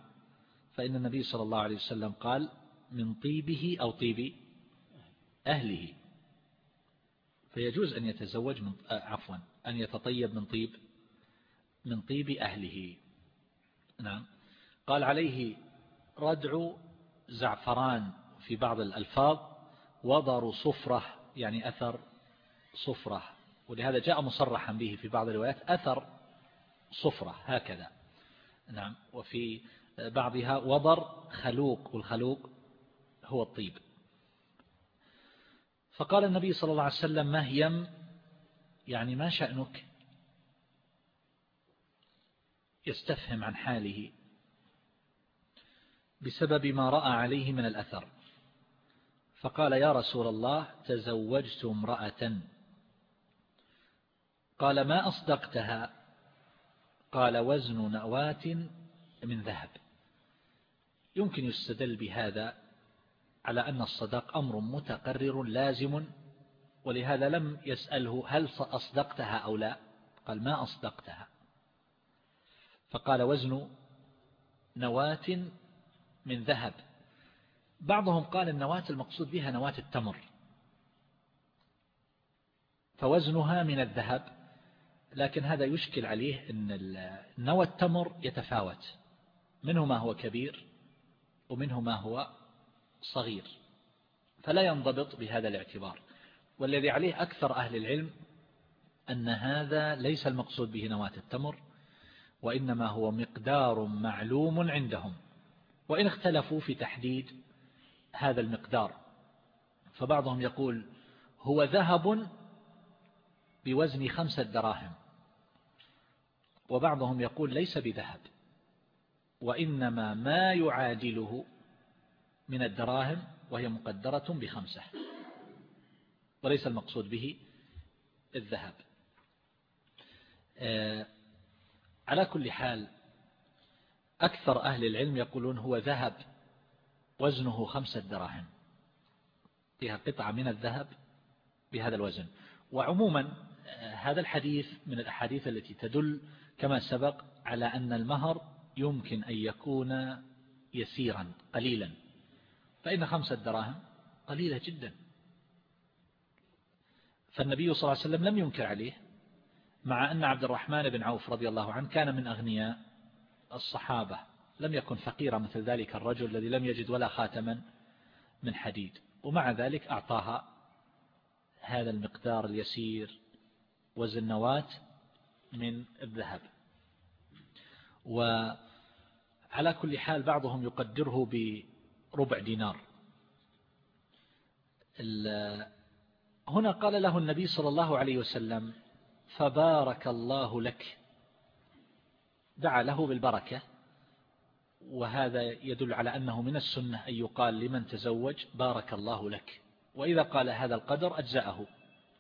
فإن النبي صلى الله عليه وسلم قال من طيبه أو طيب أهله. فيجوز أن يتزوج من آه، عفوا أن يتطيب من طيب من طيب أهله. نعم. قال عليه ردع زعفران في بعض الألفاظ وضر صفرة يعني أثر صفرة. ولهذا جاء مصرحا به في بعض الروايات أثر صفرة هكذا. نعم وفي بعضها وضر خلوق والخلوق هو الطيب. فقال النبي صلى الله عليه وسلم مهيم يعني ما شأنك؟ يستفهم عن حاله بسبب ما رأى عليه من الأثر. فقال يا رسول الله تزوجت امرأة قال ما أصدقتها؟ قال وزن نواة من ذهب. يمكن يستدل بهذا على أن الصداق أمر متقرر لازم ولهذا لم يسأله هل أصدقتها أو لا. قال ما أصدقتها. فقال وزن نواة من ذهب. بعضهم قال النواة المقصود بها نواة التمر. فوزنها من الذهب. لكن هذا يشكل عليه أن نوى التمر يتفاوت. منه ما هو كبير ومنه ما هو صغير. فلا ينضبط بهذا الاعتبار. والذي عليه أكثر أهل العلم أن هذا ليس المقصود به نواة التمر وإنما هو مقدار معلوم عندهم. وإن اختلفوا في تحديد هذا المقدار فبعضهم يقول هو ذهب بوزن خمسة دراهم. وبعضهم يقول ليس بذهب. وإنما ما يعادله من الدراهم وهي مقدرة بخمسة. وليس المقصود به الذهب. آه، على كل حال أكثر أهل العلم يقولون هو ذهب وزنه خمسة دراهم. فيها قطعة من الذهب بهذا الوزن. وعموما هذا الحديث من الأحاديث التي تدل كما سبق على أن المهر يمكن أن يكون يسيرا قليلا. فإن خمسة دراهم قليلة جدا. فالنبي صلى الله عليه وسلم لم ينكر عليه مع أن عبد الرحمن بن عوف رضي الله عنه كان من أغنياء الصحابة. لم يكن فقيرا مثل ذلك الرجل الذي لم يجد ولا خاتما من حديد. ومع ذلك أعطاها هذا المقدار اليسير وزن نواة من الذهب. وعلى كل حال بعضهم يقدره بربع دينار. هنا قال له النبي صلى الله عليه وسلم فبارك الله لك. دعا له بالبركة. وهذا يدل على أنه من السنة أن يقال لمن تزوج بارك الله لك. وإذا قال هذا القدر أجزأه.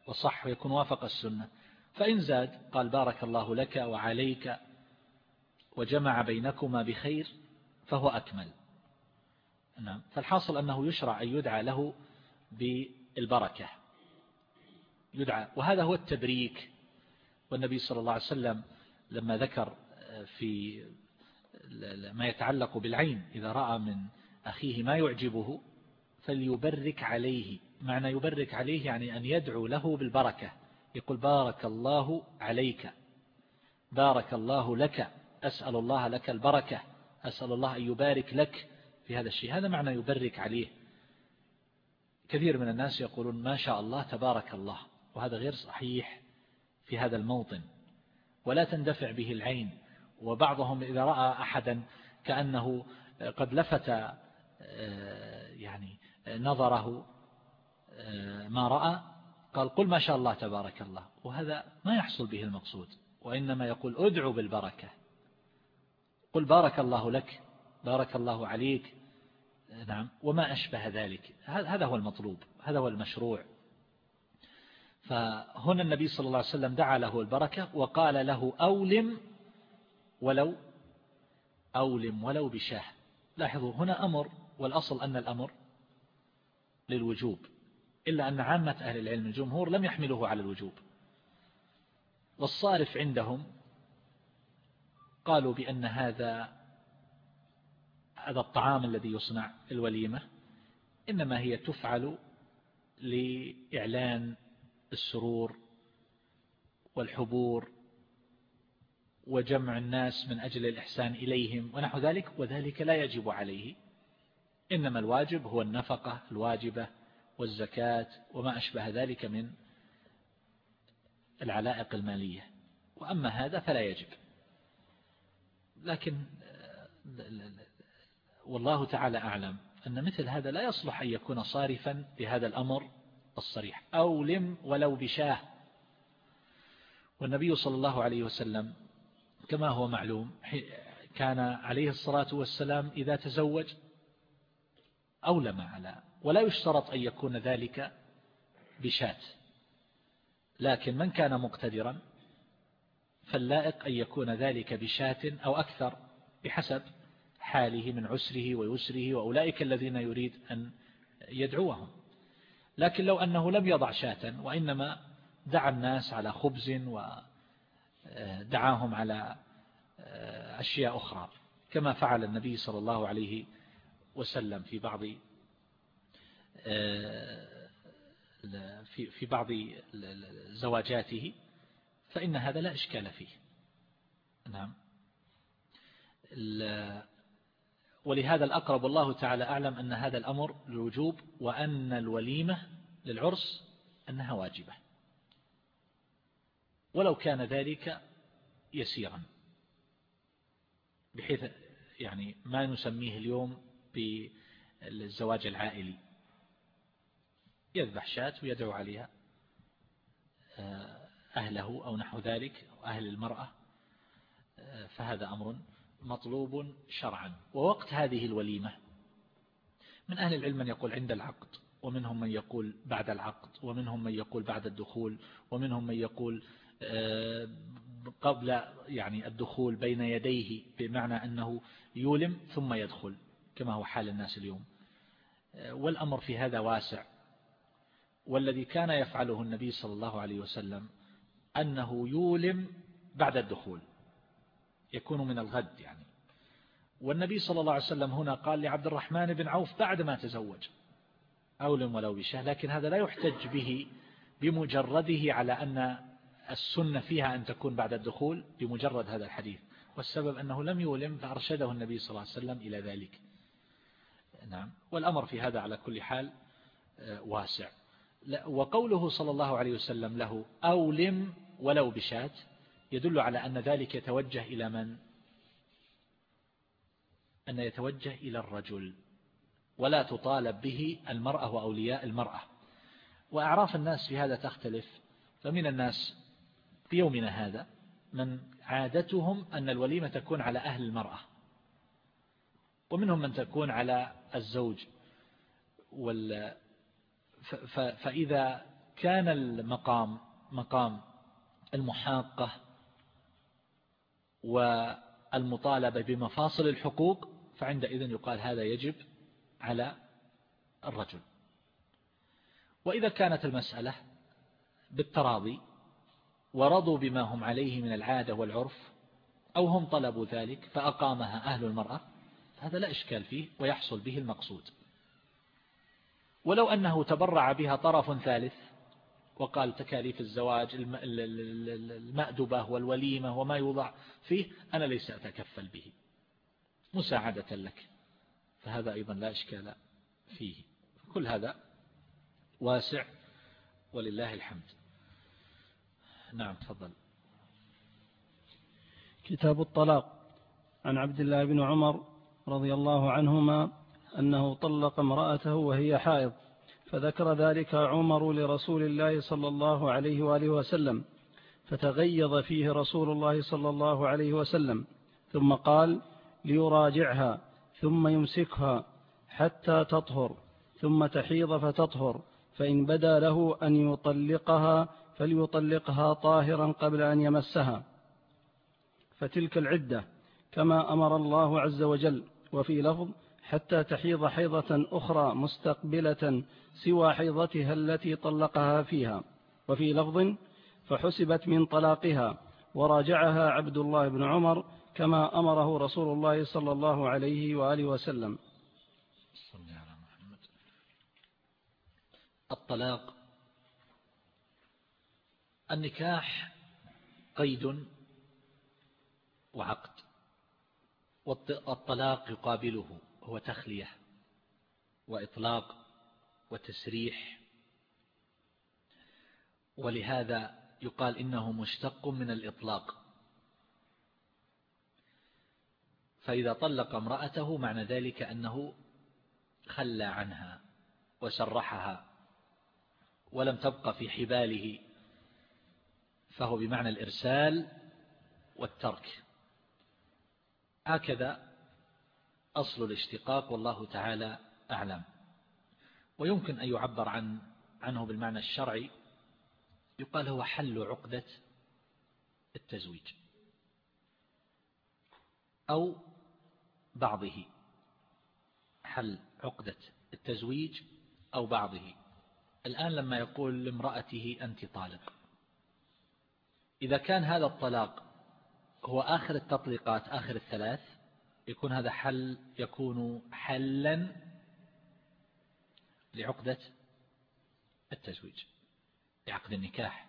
وصح ويكون وافق السنة. فإن زاد قال بارك الله لك وعليك وجمع بينكما بخير فهو أكمل. نعم. فالحاصل أنه يشرع أن يدعى له بالبركة. يدعى. وهذا هو التبريك. والنبي صلى الله عليه وسلم لما ذكر في ما يتعلق بالعين إذا رأى من أخيه ما يعجبه فليبرك عليه. معنى يبرك عليه يعني أن يدعو له بالبركة. يقول بارك الله عليك. بارك الله لك. أسأل الله لك البركة. أسأل الله أن يبارك لك. في هذا الشيء. هذا معنى يبرك عليه. كثير من الناس يقولون ما شاء الله تبارك الله. وهذا غير صحيح في هذا الموطن. ولا تندفع به العين. وبعضهم إذا رأى أحدا كأنه قد لفت آه، يعني نظره آه، ما رأى قال قل ما شاء الله تبارك الله وهذا ما يحصل به المقصود وإنما يقول ادعو بالبركة. قل بارك الله لك بارك الله عليك نعم وما أشبه ذلك. هذا هو المطلوب هذا هو المشروع. فهنا النبي صلى الله عليه وسلم دعا له البركة وقال له أولم ولو أولم ولو بشاه. لاحظوا هنا أمر والأصل أن الأمر للوجوب. إلا أن عامة أهل العلم الجمهور لم يحملوه على الوجوب. والصارف عندهم قالوا بأن هذا هذا الطعام الذي يصنع الوليمة إنما هي تفعل لإعلان السرور والحبور وجمع الناس من أجل الإحسان إليهم ونحو ذلك وذلك لا يجب عليه. إنما الواجب هو النفقة الواجبة والزكاة وما أشبه ذلك من العلائق المالية. وأما هذا فلا يجب. لكن والله تعالى أعلم أن مثل هذا لا يصلح أن يكون صارفا بهذا الأمر الصريح. أو لم ولو بشاه. والنبي صلى الله عليه وسلم كما هو معلوم كان عليه الصلاة والسلام إذا تزوج أولم على ولا يشترط أن يكون ذلك بشات. لكن من كان مقتدرا فاللائق أن يكون ذلك بشات أو أكثر بحسب حاله من عسره ويسره وأولئك الذين يريد أن يدعوهم. لكن لو أنه لم يضع شاة وإنما دعا الناس على خبز ودعاهم على أشياء أخرى كما فعل النبي صلى الله عليه وسلم في بعض في في بعض زواجاته فإن هذا لا إشكال فيه. نعم. ولهذا الأقرب الله تعالى أعلم أن هذا الأمر للوجوب وأن الوليمة للعرس أنها واجبة. ولو كان ذلك يسيرا بحيث يعني ما نسميه اليوم بالزواج العائلي. يذبح شاة ويدعو عليها آه، أهله أو نحو ذلك أو أهل المرأة آه، فهذا أمر مطلوب شرعا. ووقت هذه الوليمة من أهل العلم من يقول عند العقد ومنهم من يقول بعد العقد ومنهم من يقول بعد الدخول ومنهم من يقول آه، قبل يعني الدخول بين يديه بمعنى أنه يولم ثم يدخل كما هو حال الناس اليوم. والأمر في هذا واسع. والذي كان يفعله النبي صلى الله عليه وسلم أنه يولم بعد الدخول يكون من الغد يعني. والنبي صلى الله عليه وسلم هنا قال لعبد الرحمن بن عوف بعد ما تزوج أولم ولو بشه لكن هذا لا يحتج به بمجرده على أن السنة فيها أن تكون بعد الدخول بمجرد هذا الحديث. والسبب أنه لم يولم فأرشده النبي صلى الله عليه وسلم إلى ذلك. نعم. والأمر في هذا على كل حال آه، واسع. وقوله صلى الله عليه وسلم له أولم ولو بشات يدل على أن ذلك يتوجه إلى من؟ أن يتوجه إلى الرجل ولا تطالب به المرأة وأولياء المرأة. وأعراف الناس في هذا تختلف فمن الناس في يومنا هذا من عادتهم أن الوليمة تكون على أهل المرأة ومنهم من تكون على الزوج وال فإذا كان المقام مقام المحاقة والمطالبة بمفاصل الحقوق فعندئذ يقال هذا يجب على الرجل. وإذا كانت المسألة بالتراضي ورضوا بما هم عليه من العادة والعرف أو هم طلبوا ذلك فأقامها أهل المرأة هذا لا إشكال فيه ويحصل به المقصود. ولو أنه تبرع بها طرف ثالث وقال تكاليف الزواج المأدبة والوليمة وما يوضع فيه أنا ليس أتكفل به. مساعدة لك. فهذا أيضا لا إشكال فيه. كل هذا واسع ولله الحمد. نعم تفضل. كتاب الطلاق. عن عبد الله بن عمر رضي الله عنهما أنه طلق امرأته وهي حائض فذكر ذلك عمر لرسول الله صلى الله عليه وآله وسلم فتغيظ فيه رسول الله صلى الله عليه وسلم ثم قال ليراجعها ثم يمسكها حتى تطهر ثم تحيض فتطهر فإن بدا له أن يطلقها فليطلقها طاهرا قبل أن يمسها. فتلك العدة كما أمر الله عز وجل وفي لفظ حتى تحيض حيضة أخرى مستقبلة سوى حيضتها التي طلقها فيها. وفي لفظ فحسبت من طلاقها وراجعها عبد الله بن عمر كما أمره رسول الله صلى الله عليه وآله وسلم. الطلاق النكاح قيد وعقد والطلاق يقابله. هو تخلية وإطلاق وتسريح. ولهذا يقال إنه مشتق من الإطلاق. فإذا طلق امرأته معنى ذلك أنه خلى عنها وسرحها ولم تبقى في حباله فهو بمعنى الإرسال والترك. هكذا أصل الاشتقاق والله تعالى أعلم. ويمكن أن يعبر عن عنه بالمعنى الشرعي يقال هو حل عقدة التزويج أو بعضه حل عقدة التزويج أو بعضه. الآن لما يقول لامرأته أنت طالق إذا كان هذا الطلاق هو آخر التطليقات آخر الثلاث يكون هذا حل يكون حلا لعقدة التزويج لعقد النكاح.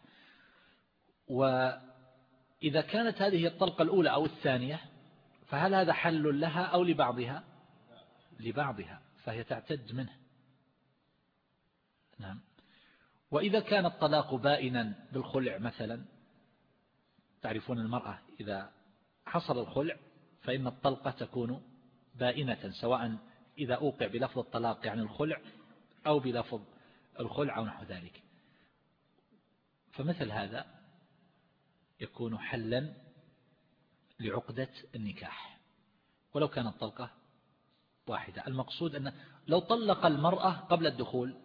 وإذا كانت هذه الطلقة الأولى أو الثانية فهل هذا حل لها أو لبعضها؟ لبعضها فهي تعتد منه. نعم. وإذا كان الطلاق بائنا بالخلع مثلا تعرفون المرأة إذا حصل الخلع فإن الطلقة تكون بائنة سواء إذا أوقع بلفظ الطلاق يعني الخلع أو بلفظ الخلع أو نحو ذلك. فمثل هذا يكون حلا لعقدة النكاح. ولو كانت طلقة واحدة المقصود أن لو طلق المرأة قبل الدخول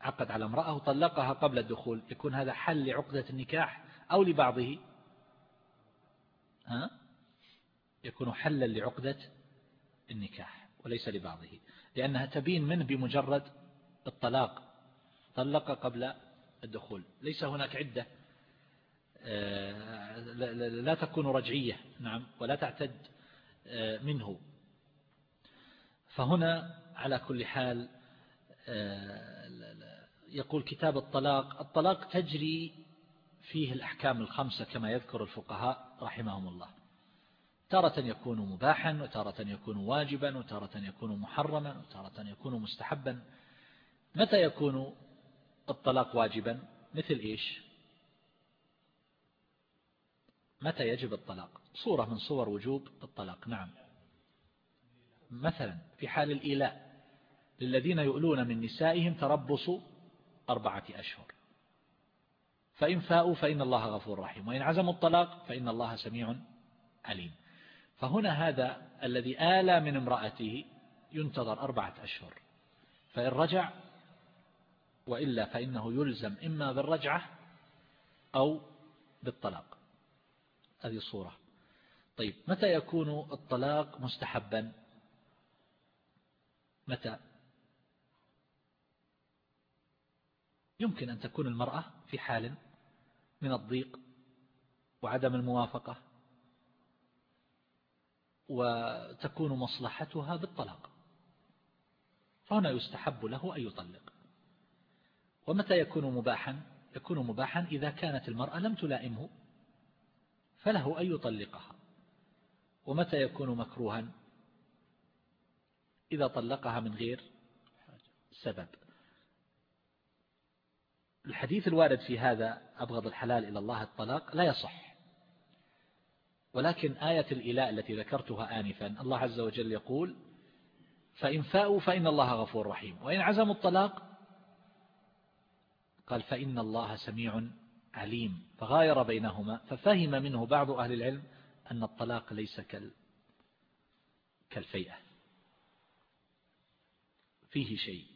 عقد على امرأة وطلقها قبل الدخول يكون هذا حل لعقدة النكاح أو لبعضه. ها؟ يكون حلا لعقدة النكاح وليس لبعضه لأنها تبين منه بمجرد الطلاق. طلق قبل الدخول. ليس هناك عدة. آه، لا تكون رجعية نعم ولا تعتد آه، منه. فهنا على كل حال آه، يقول كتاب الطلاق. الطلاق تجري فيه الأحكام الخمسة كما يذكر الفقهاء رحمهم الله. تارة يكون مباحا وتارة يكون واجبا وتارة يكون محرما وتارة يكون مستحبا. متى يكون الطلاق واجبا؟ مثل إيش؟ متى يجب الطلاق؟ صورة من صور وجوب الطلاق نعم. مثلا في حال الإيلاء للذين يؤلون من نسائهم تربص أربعة أشهر. فإن فاءوا فإن الله غفور رحيم. وإن عزموا الطلاق فإن الله سميع عليم. فهنا هذا الذي آلى من امرأته ينتظر أربعة أشهر. فإن رجع وإلا فإنه يلزم إما بالرجعة أو بالطلاق. هذه صورة طيب متى يكون الطلاق مستحبا؟ متى؟ يمكن أن تكون المرأة في حال من الضيق وعدم الموافقة. وتكون مصلحتها بالطلاق. فهنا يستحب له أن يطلق. ومتى يكون مباحا؟ يكون مباحا إذا كانت المرأة لم تلائمه فله أن يطلقها. ومتى يكون مكروها؟ إذا طلقها من غير سبب. الحديث الوارد في هذا أبغض الحلال إلى الله الطلاق لا يصح. ولكن آية الإلاء التي ذكرتها آنفا الله عز وجل يقول فإن فاءوا فإن الله غفور رحيم. وإن عزموا الطلاق قال فإن الله سميع عليم. فغاير بينهما ففهم منه بعض أهل العلم أن الطلاق ليس كال كالفيئة. فيه شيء.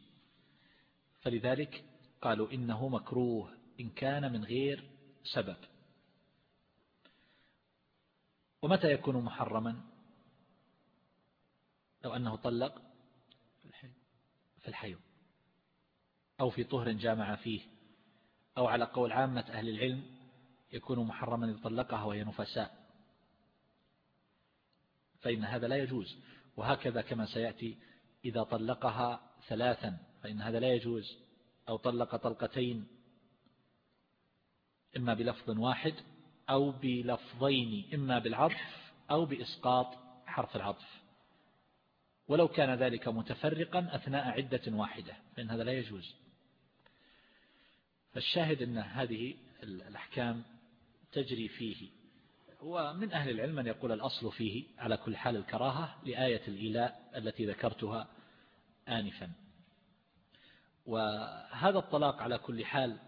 فلذلك قالوا إنه مكروه إن كان من غير سبب. ومتى يكون محرما؟ لو أنه طلق في الحيض أو في طهر جامع فيه أو على قول عامة أهل العلم يكون محرما إذا طلقها وهي نفساء. فإن هذا لا يجوز. وهكذا كما سيأتي إذا طلقها ثلاثا فإن هذا لا يجوز. أو طلق طلقتين إما بلفظ واحد أو بلفظين إما بالعطف أو بإسقاط حرف العطف. ولو كان ذلك متفرقا أثناء عدة واحدة فإن هذا لا يجوز. فالشاهد أن هذه الأحكام تجري فيه. ومن أهل العلم من يقول الأصل فيه على كل حال الكراهة لآية الإيلاء التي ذكرتها آنفا. وهذا الطلاق على كل حال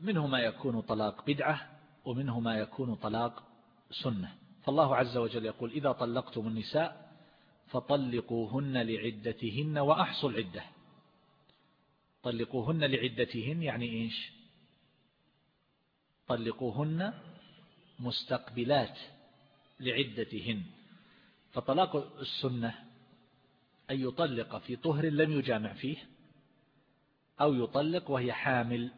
منه ما يكون طلاق بدعة ومنه ما يكون طلاق سنة. فالله عز وجل يقول إذا طلقتم النساء فطلقوهن لعدتهن وأحصوا العدة. طلقوهن لعدتهن يعني إيش؟ طلقوهن مستقبلات لعدتهن. فطلاق السنة أن يطلق في طهر لم يجامع فيه أو يطلق وهي حامل.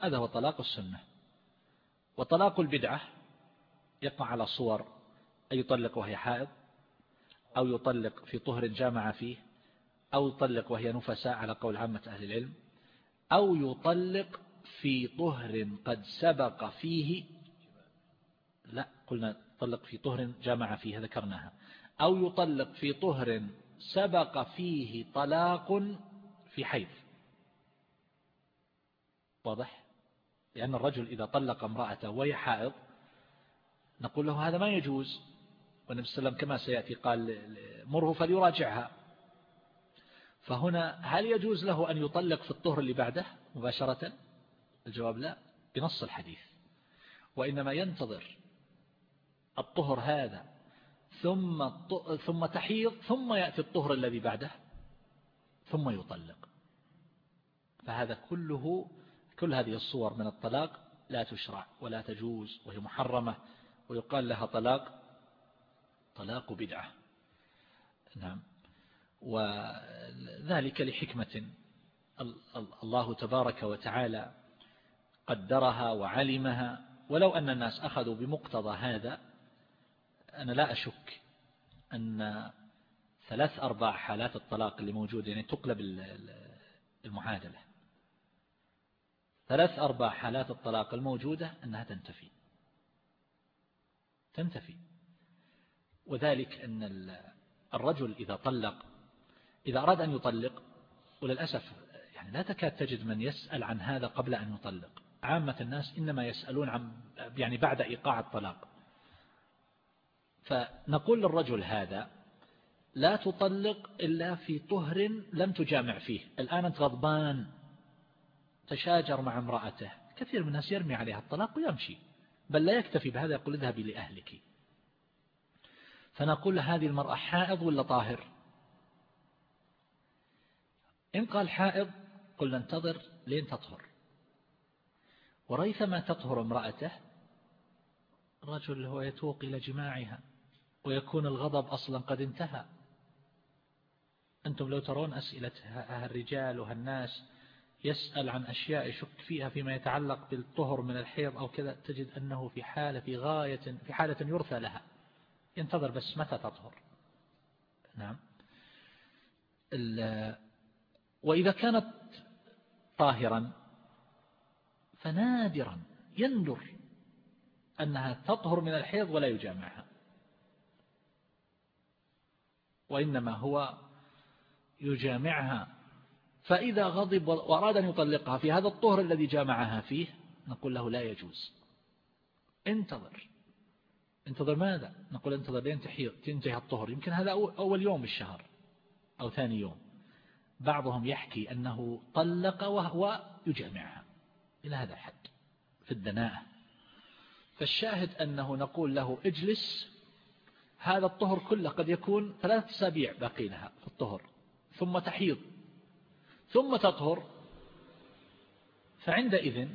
هذا هو طلاق السنة. وطلاق البدعة يقع على صور أن يطلق وهي حائض أو يطلق في طهر جامع فيه أو يطلق وهي نفساء على قول عامة أهل العلم أو يطلق في طهر قد سبق فيه. لا قلنا طلق في طهر جامع فيه ذكرناها. أو يطلق في طهر سبق فيه طلاق في حيض. واضح؟ لأن الرجل إذا طلق امرأته وهي حائض نقول له هذا ما يجوز. والنبي صلى الله عليه وسلم كما سيأتي قال مره فليراجعها. فهنا هل يجوز له أن يطلق في الطهر اللي بعده مباشرة؟ الجواب لا بنص الحديث. وإنما ينتظر الطهر هذا ثم ثم تحيض ثم يأتي الطهر الذي بعده ثم يطلق. فهذا كله كل هذه الصور من الطلاق لا تشرع ولا تجوز وهي محرمة ويقال لها طلاق طلاق بدعة. نعم. وذلك لحكمة الله تبارك وتعالى قدرها وعلمها. ولو أن الناس أخذوا بمقتضى هذا أنا لا أشك أن ثلاث أرباع حالات الطلاق اللي موجودة يعني تقلب المعادلة. ثلاث أرباع حالات الطلاق الموجودة أنها تنتفي. تنتفي. وذلك أن الرجل إذا طلق إذا أراد أن يطلق وللأسف يعني لا تكاد تجد من يسأل عن هذا قبل أن يطلق. عامة الناس إنما يسألون عن يعني بعد إيقاع الطلاق. فنقول للرجل هذا لا تطلق إلا في طهر لم تجامع فيه. الآن أنت غضبان. تشاجر مع امرأته. كثير من الناس يرمي عليها الطلاق ويمشي. بل لا يكتفي بهذا يقول اذهبي لأهلك. فنقول هذه المرأة حائض ولا طاهر؟ إن قال حائض قل انتظر لين تطهر. وريثما تطهر امرأته الرجل هو يتوق إلى جماعها ويكون الغضب أصلا قد انتهى. أنتم لو ترون أسئلة الرجال وهالناس يسأل عن أشياء يشك فيها فيما يتعلق بالطهر من الحيض أو كذا تجد أنه في حالة في غاية في حالة يرثى لها. ينتظر بس متى تطهر. نعم. وإذا كانت طاهرا فنادرا يندر أنها تطهر من الحيض ولا يجامعها. وإنما هو يجامعها فإذا غضب وأراد أن يطلقها في هذا الطهر الذي جامعها فيه نقول له لا يجوز. انتظر. انتظر ماذا؟ نقول انتظر لين تنتهي الطهر. يمكن هذا أول يوم بالشهر أو ثاني يوم. بعضهم يحكي أنه طلق وهو يجامعها إلى هذا الحد في الدناءة. فالشاهد أنه نقول له اجلس هذا الطهر كله قد يكون ثلاثة أسابيع باقي لها في الطهر ثم تحيض. ثم تطهر. فعندئذ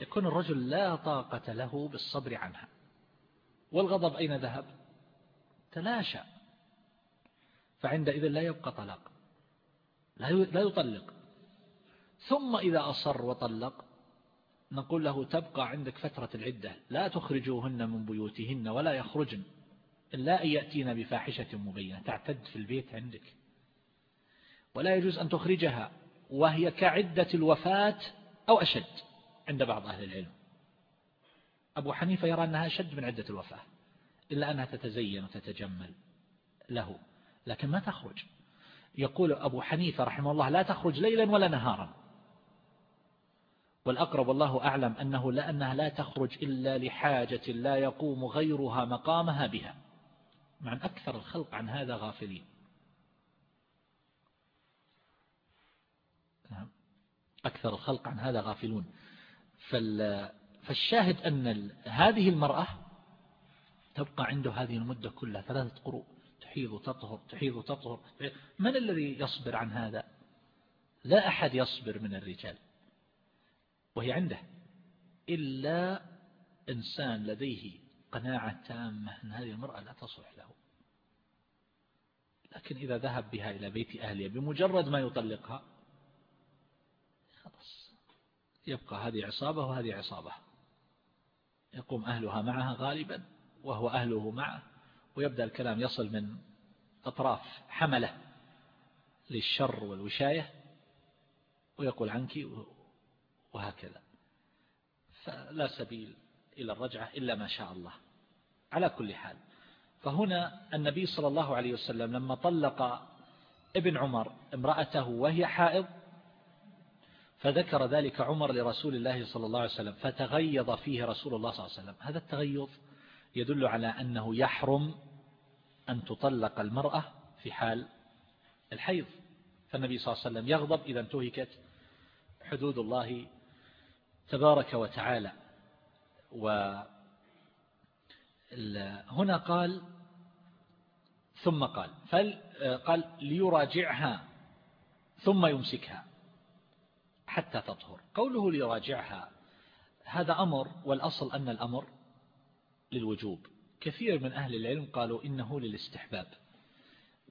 يكون الرجل لا طاقة له بالصبر عنها. والغضب أين ذهب؟ تلاشى. فعندئذ لا يبقى طلاق. لا يطلق. ثم إذا أصر وطلق نقول له تبقى عندك فترة العدة. لا تخرجوهن من بيوتهن ولا يخرجن إلا أن يأتين بفاحشة مبينة. تعتد في البيت عندك. ولا يجوز أن تخرجها وهي كعدة الوفاة أو أشد عند بعض أهل العلم. أبو حنيفة يرى أنها أشد من عدة الوفاة إلا أنها تتزين وتتجمل له لكن ما تخرج. يقول أبو حنيفة رحمه الله لا تخرج ليلا ولا نهارا. والأقرب والله أعلم أنه لأنها لا تخرج إلا لحاجة لا يقوم غيرها مقامها بها. مع أن أكثر الخلق عن هذا غافلين نعم أكثر الخلق عن هذا غافلون. فالشاهد أن هذه المرأة تبقى عنده هذه المدة كلها ثلاثة قروء تحيض وتطهر تحيض وتطهر. من الذي يصبر عن هذا؟ لا أحد يصبر من الرجال وهي عنده إلا إنسان لديه قناعة تامة أن هذه المرأة لا تصلح له. لكن إذا ذهب بها إلى بيت أهلها بمجرد ما يطلقها يبقى هذه عصابة وهذه عصابة. يقوم أهلها معها غالبا وهو أهله معه ويبدأ الكلام يصل من أطراف حملة للشر والوشاية ويقول عنك وهكذا. فلا سبيل إلى الرجعة إلا ما شاء الله. على كل حال فهنا النبي صلى الله عليه وسلم لما طلق ابن عمر امرأته وهي حائض فذكر ذلك عمر لرسول الله صلى الله عليه وسلم فتغيظ فيه رسول الله صلى الله عليه وسلم. هذا التغيظ يدل على أنه يحرم أن تطلق المرأة في حال الحيض. فالنبي صلى الله عليه وسلم يغضب إذا انتهكت حدود الله تبارك وتعالى. وهنا قال ثم قال قال ليراجعها ثم يمسكها. حتى تطهر. قوله ليراجعها هذا أمر والأصل أن الأمر للوجوب. كثير من أهل العلم قالوا إنه للاستحباب.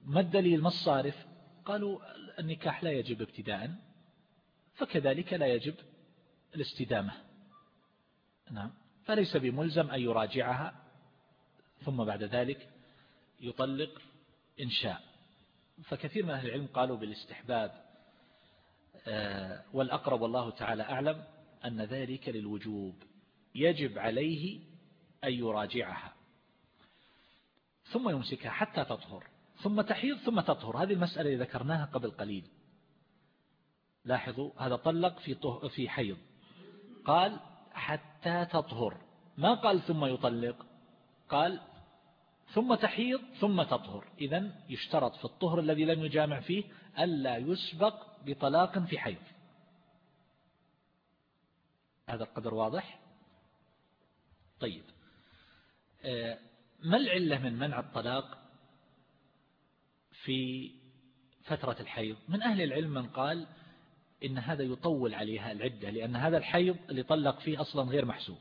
ما الدليل؟ ما الصارف؟ قالوا النكاح لا يجب ابتداء فكذلك لا يجب الاستدامة. نعم. فليس بملزم أن يراجعها ثم بعد ذلك يطلق إن شاء فكثير من أهل العلم قالوا بالاستحباب والأقرب والله تعالى أعلم أن ذلك للوجوب يجب عليه أن يراجعها. ثم يمسكها حتى تطهر ثم تحيض ثم تطهر. هذه المسألة اللي ذكرناها قبل قليل. لاحظوا هذا طلق في في حيض. قال حتى تطهر. ما قال ثم يطلق؟ قال ثم تحيض ثم تطهر. إذا يشترط في الطهر الذي لم يجامع فيه ألا يسبق بطلاق في حيض. هذا القدر واضح؟ طيب. آه، ما العلة من منع الطلاق في فترة الحيض؟ من أهل العلم من قال إن هذا يطول عليها العدة لأن هذا الحيض اللي طلق فيه أصلا غير محسوب.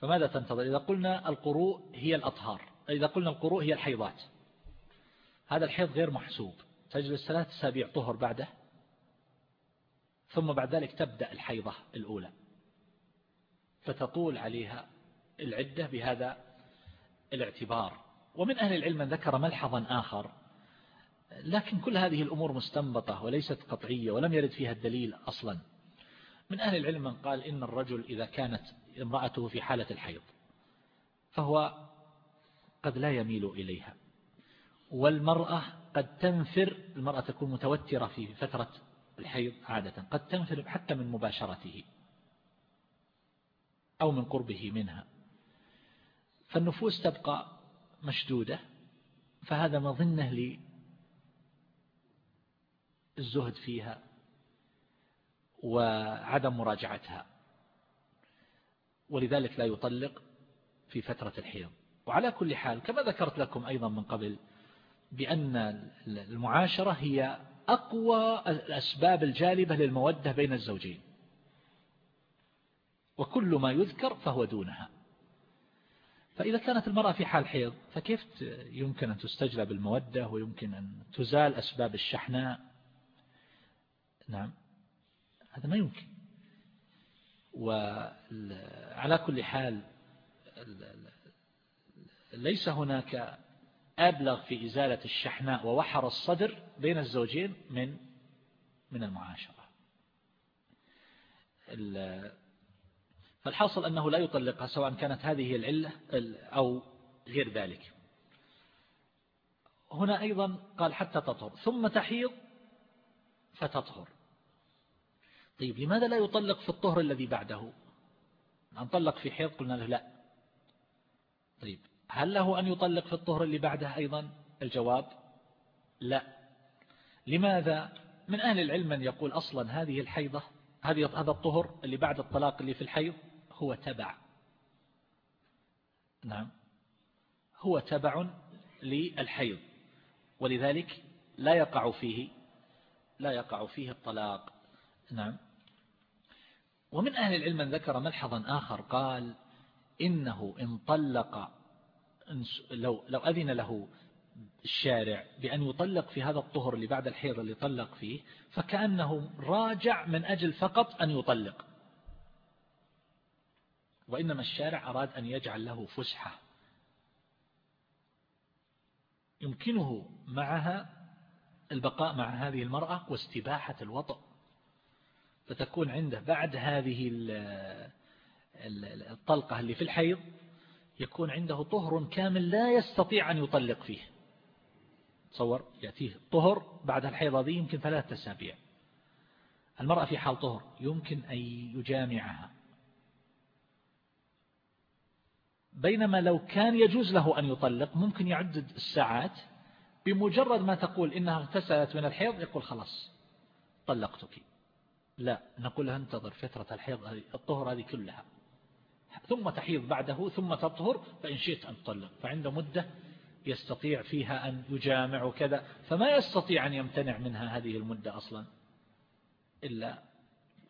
فماذا تنتظر؟ إذا قلنا القروء هي الأطهار إذا قلنا القروء هي الحيضات. هذا الحيض غير محسوب. تجلس ثلاث أسابيع طهر بعده ثم بعد ذلك تبدأ الحيضة الأولى. فتطول عليها العدة بهذا الاعتبار. ومن أهل العلم من ذكر ملحظا آخر لكن كل هذه الأمور مستنبطة وليست قطعية ولم يرد فيها الدليل أصلا. من أهل العلم من قال إن الرجل إذا كانت امرأته في حالة الحيض فهو قد لا يميل إليها. والمرأة قد تنفر المرأة تكون متوترة في فترة الحيض عادة قد تنفر حتى من مباشرته أو من قربه منها. فالنفوس تبقى مشدودة فهذا مظنة للزهد فيها وعدم مراجعتها. ولذلك لا يطلق في فترة الحيض. وعلى كل حال كما ذكرت لكم أيضا من قبل بأن المعاشرة هي أقوى الأسباب الجالبة للمودة بين الزوجين. وكل ما يذكر فهو دونها. فإذا كانت المرأة في حال حيض فكيف يمكن أن تستجلب المودة ويمكن أن تزال أسباب الشحناء؟ نعم. هذا ما يمكن. وعلى كل حال ليس هناك أبلغ في إزالة الشحناء ووحر الصدر بين الزوجين من من المعاشرة. فالحاصل أنه لا يطلقها سواء كانت هذه العلة أو غير ذلك. هنا أيضا قال حتى تطهر ثم تحيض فتطهر. طيب لماذا لا يطلق في الطهر الذي بعده؟ أن طلق في حيض؟ قلنا له لا. طيب هل له أن يطلق في الطهر اللي بعده أيضا؟ الجواب لا. لماذا؟ من أهل العلم من يقول أصلا هذه الحيضة هذه هذا الطهر اللي بعد الطلاق اللي في الحيض هو تبع. نعم. هو تبع للحيض. ولذلك لا يقع فيه لا يقع فيه الطلاق. نعم. ومن أهل العلم من ذكر ملحظا آخر قال إنه إن طلق لو, لو أذن له الشارع بأن يطلق في هذا الطهر اللي بعد الحيض اللي طلق فيه فكأنه راجع من أجل فقط أن يطلق. وإنما الشارع أراد أن يجعل له فسحة. يمكنه معها البقاء مع هذه المرأة واستباحة الوطأ. فتكون عنده بعد هذه الطلقة اللي في الحيض يكون عنده طهر كامل لا يستطيع أن يطلق فيه. تصور يأتيه طهر بعد الحيضة دي يمكن ثلاثة أسابيع. المرأة في حال طهر يمكن أن يجامعها. بينما لو كان يجوز له أن يطلق ممكن يعدد الساعات بمجرد ما تقول إنها اغتسلت من الحيض يقول خلاص طلقتك. لا نقول لها انتظر فترة الحيض الطهر هذه كلها. ثم تحيض بعده ثم تطهر فإن شئت أن تطلق. فعند مدة يستطيع فيها أن يجامع وكذا فما يستطيع أن يمتنع منها هذه المدة أصلا؟ إلا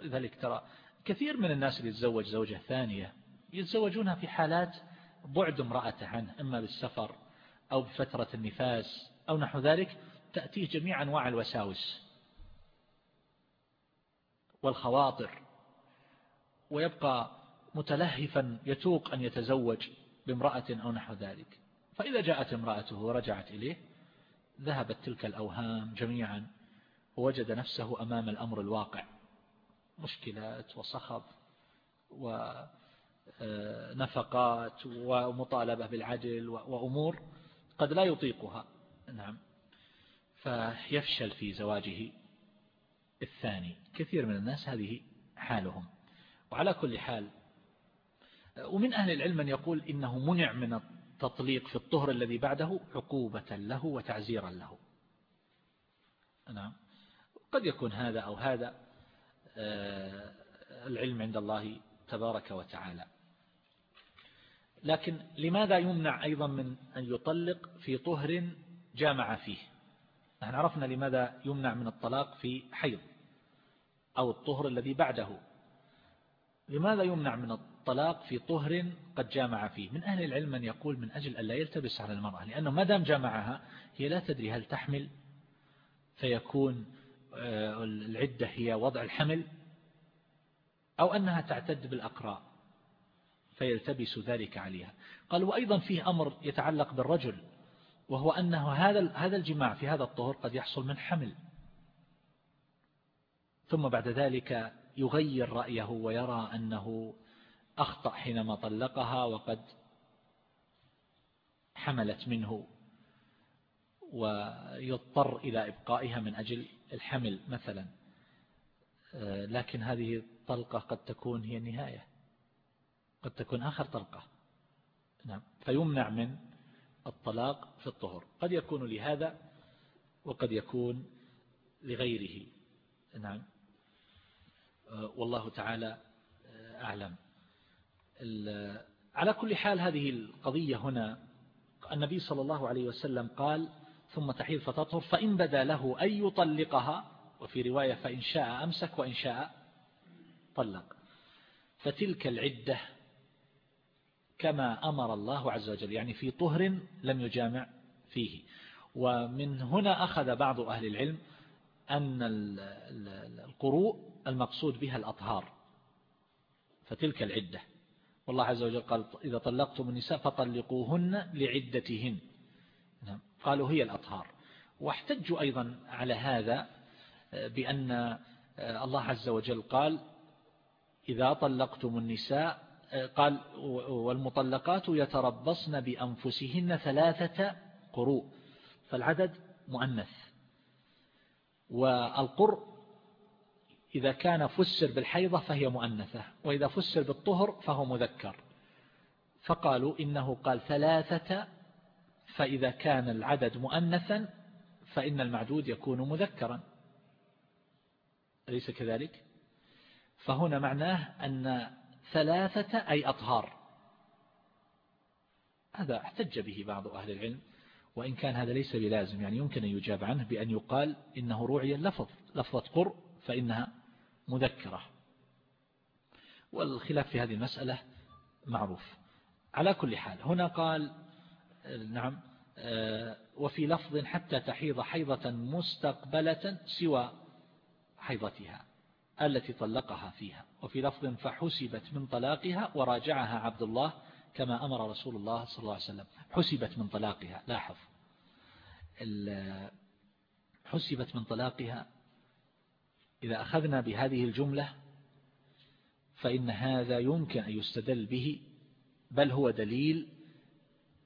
ذلك ترى. كثير من الناس اللي يتزوج زوجة ثانية يتزوجونها في حالات بعد امرأته عنه إما بالسفر أو بفترة النفاس أو نحو ذلك تأتيه جميع أنواع الوساوس والخواطر ويبقى متلهفا يتوق أن يتزوج بامرأة أو نحو ذلك. فإذا جاءت امرأته ورجعت إليه ذهبت تلك الأوهام جميعا ووجد نفسه أمام الأمر الواقع. مشكلات وصخب ونفقات ومطالبة بالعدل وأمور قد لا يطيقها. نعم. فيفشل في زواجه الثاني. كثير من الناس هذه حالهم. وعلى كل حال ومن أهل العلم من يقول إنه منع من التطليق في الطهر الذي بعده عقوبة له وتعزيرا له. نعم. قد يكون هذا أو هذا آه، العلم عند الله تبارك وتعالى. لكن لماذا يمنع أيضا من أن يطلق في طهر جامع فيه؟ نحن عرفنا لماذا يمنع من الطلاق في حيض أو الطهر الذي بعده. لماذا يمنع من الطلاق في طهر قد جامع فيه. من أهل العلم من يقول من أجل أن لا يلتبس على المرأة لأنه ما دام جامعها هي لا تدري هل تحمل فيكون آه، العدة هي وضع الحمل أو أنها تعتد بالأقراء فيلتبس ذلك عليها. قال وأيضا فيه أمر يتعلق بالرجل وهو أنه هذا هذا الجماع في هذا الطهر قد يحصل من حمل. ثم بعد ذلك يغير رأيه ويرى أنه أخطأ حينما طلقها وقد حملت منه ويضطر إلى إبقائها من أجل الحمل مثلا. آه، لكن هذه الطلقة قد تكون هي النهاية قد تكون آخر طلقة. نعم. فيمنع من الطلاق في الطهر. قد يكون لهذا وقد يكون لغيره. نعم. آه، والله تعالى آه، أعلم. على كل حال هذه القضية هنا النبي صلى الله عليه وسلم قال ثم تحيض فتطهر فإن بدا له أن يطلقها وفي رواية فإن شاء أمسك وإن شاء طلق فتلك العدة كما أمر الله عز وجل يعني في طهر لم يجامع فيه. ومن هنا أخذ بعض أهل العلم أن القروء المقصود بها الأطهار. فتلك العدة. والله عز وجل قال إذا طلقتم النساء فطلقوهن لعدتهن. نعم. قالوا هي الأطهار. واحتجوا أيضا على هذا بأن الله عز وجل قال إذا طلقتم النساء قال والمطلقات يتربصن بأنفسهن ثلاثة قروء فالعدد مؤنث. والقرء إذا كان فسر بالحيضة فهي مؤنثة وإذا فسر بالطهر فهو مذكر. فقالوا إنه قال ثلاثة فإذا كان العدد مؤنثا فإن المعدود يكون مذكرا. أليس كذلك؟ فهنا معناه أن ثلاثة أي أطهار. هذا احتج به بعض أهل العلم وإن كان هذا ليس بلازم يعني يمكن أن يجاب عنه بأن يقال إنه روعي اللفظ لفظة قر فإنها مذكرة. والخلاف في هذه المسألة معروف. على كل حال هنا قال نعم وفي لفظ حتى تحيض حيضة مستقبلة سوى حيضتها التي طلقها فيها. وفي لفظ فحسبت من طلاقها وراجعها عبد الله كما أمر رسول الله صلى الله عليه وسلم. حسبت من طلاقها لاحظ. حسبت من طلاقها إذا أخذنا بهذه الجملة فإن هذا يمكن أن يستدل به بل هو دليل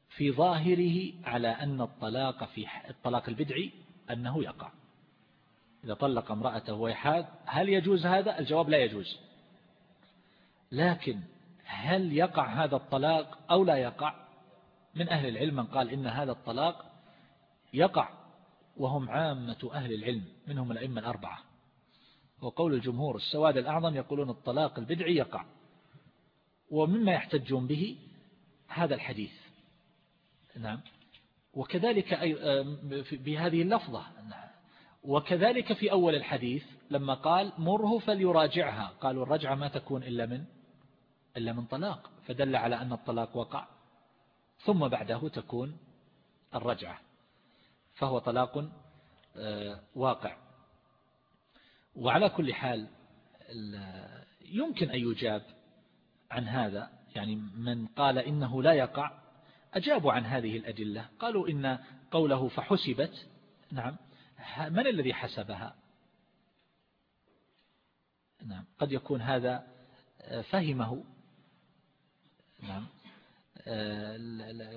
في ظاهره على أن الطلاق في الطلاق البدعي أنه يقع. إذا طلق امرأته ويحاد هل يجوز هذا؟ الجواب لا يجوز. لكن هل يقع هذا الطلاق أو لا يقع؟ من أهل العلم من قال إن هذا الطلاق يقع وهم عامة أهل العلم منهم الأئمة الأربعة. وقول الجمهور السواد الأعظم يقولون الطلاق البدعي يقع. ومما يحتجون به هذا الحديث. نعم. وكذلك بهذه اللفظة. وكذلك في أول الحديث لما قال مره فليراجعها. قالوا الرجعة ما تكون إلا من إلا من طلاق. فدل على أن الطلاق وقع. ثم بعده تكون الرجعة. فهو طلاق آه، واقع. وعلى كل حال يمكن أن يجاب عن هذا. يعني من قال إنه لا يقع أجابوا عن هذه الأدلة. قالوا إن قوله فحسبت نعم من الذي حسبها؟ نعم قد يكون هذا آه، فهمه. نعم آه،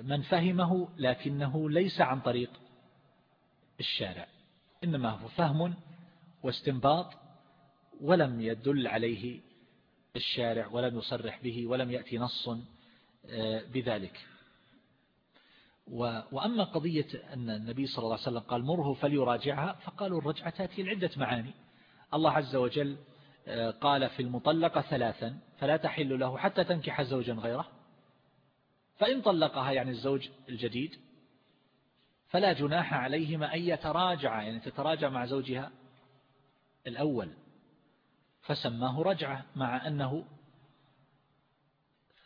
من فهمه لكنه ليس عن طريق الشارع إنما هو فهم واستنباط ولم يدل عليه الشارع ولم يصرح به ولم يأتي نص آه، بذلك. وأما قضية أن النبي صلى الله عليه وسلم قال مره فليراجعها فقالوا الرجعة تأتي لعدة معاني. الله عز وجل آه، قال في المطلقة ثلاثا فلا تحل له حتى تنكح زوجا غيره. فإن طلقها يعني الزوج الجديد فلا جناح عليهما أن يتراجع يعني تتراجع مع زوجها الأول فسماه رجعة مع أنه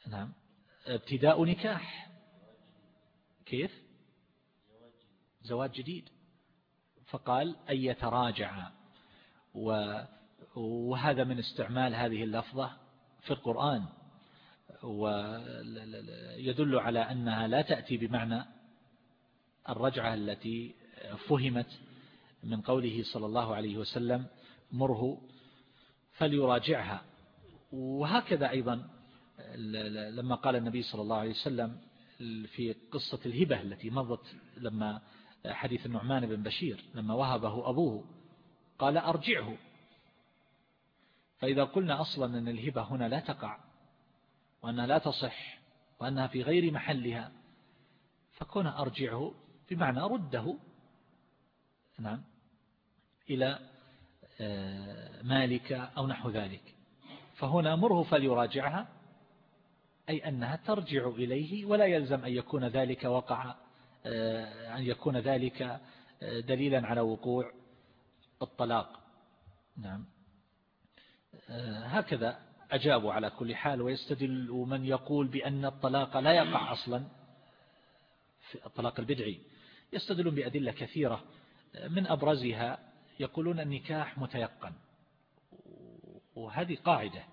نعم ابتداء نكاح. كيف؟ زواج جديد. فقال أن يتراجع. وهذا من استعمال هذه اللفظة في القرآن. ويدل على أنها لا تأتي بمعنى الرجعة التي فهمت من قوله صلى الله عليه وسلم مره فليراجعها. وهكذا أيضا لما قال النبي صلى الله عليه وسلم في قصة الهبة التي مضت لما حديث النعمان بن بشير لما وهبه أبوه قال أرجعه. فإذا قلنا أصلا أن الهبة هنا لا تقع وأنها لا تصح وأنها في غير محلها فكون أرجعه بمعنى رده نعم. إلى مالك أو نحو ذلك. فهنا مره فليراجعها أي أنها ترجع إليه ولا يلزم أن يكون ذلك وقع آه، أن يكون ذلك آه، دليلا على وقوع الطلاق. نعم. هكذا أجابوا على كل حال ويستدل من يقول بأن الطلاق لا يقع أصلا في الطلاق البدعي. يستدلون بأدلة كثيرة من أبرزها يقولون النكاح متيقن. وهذه قاعدة.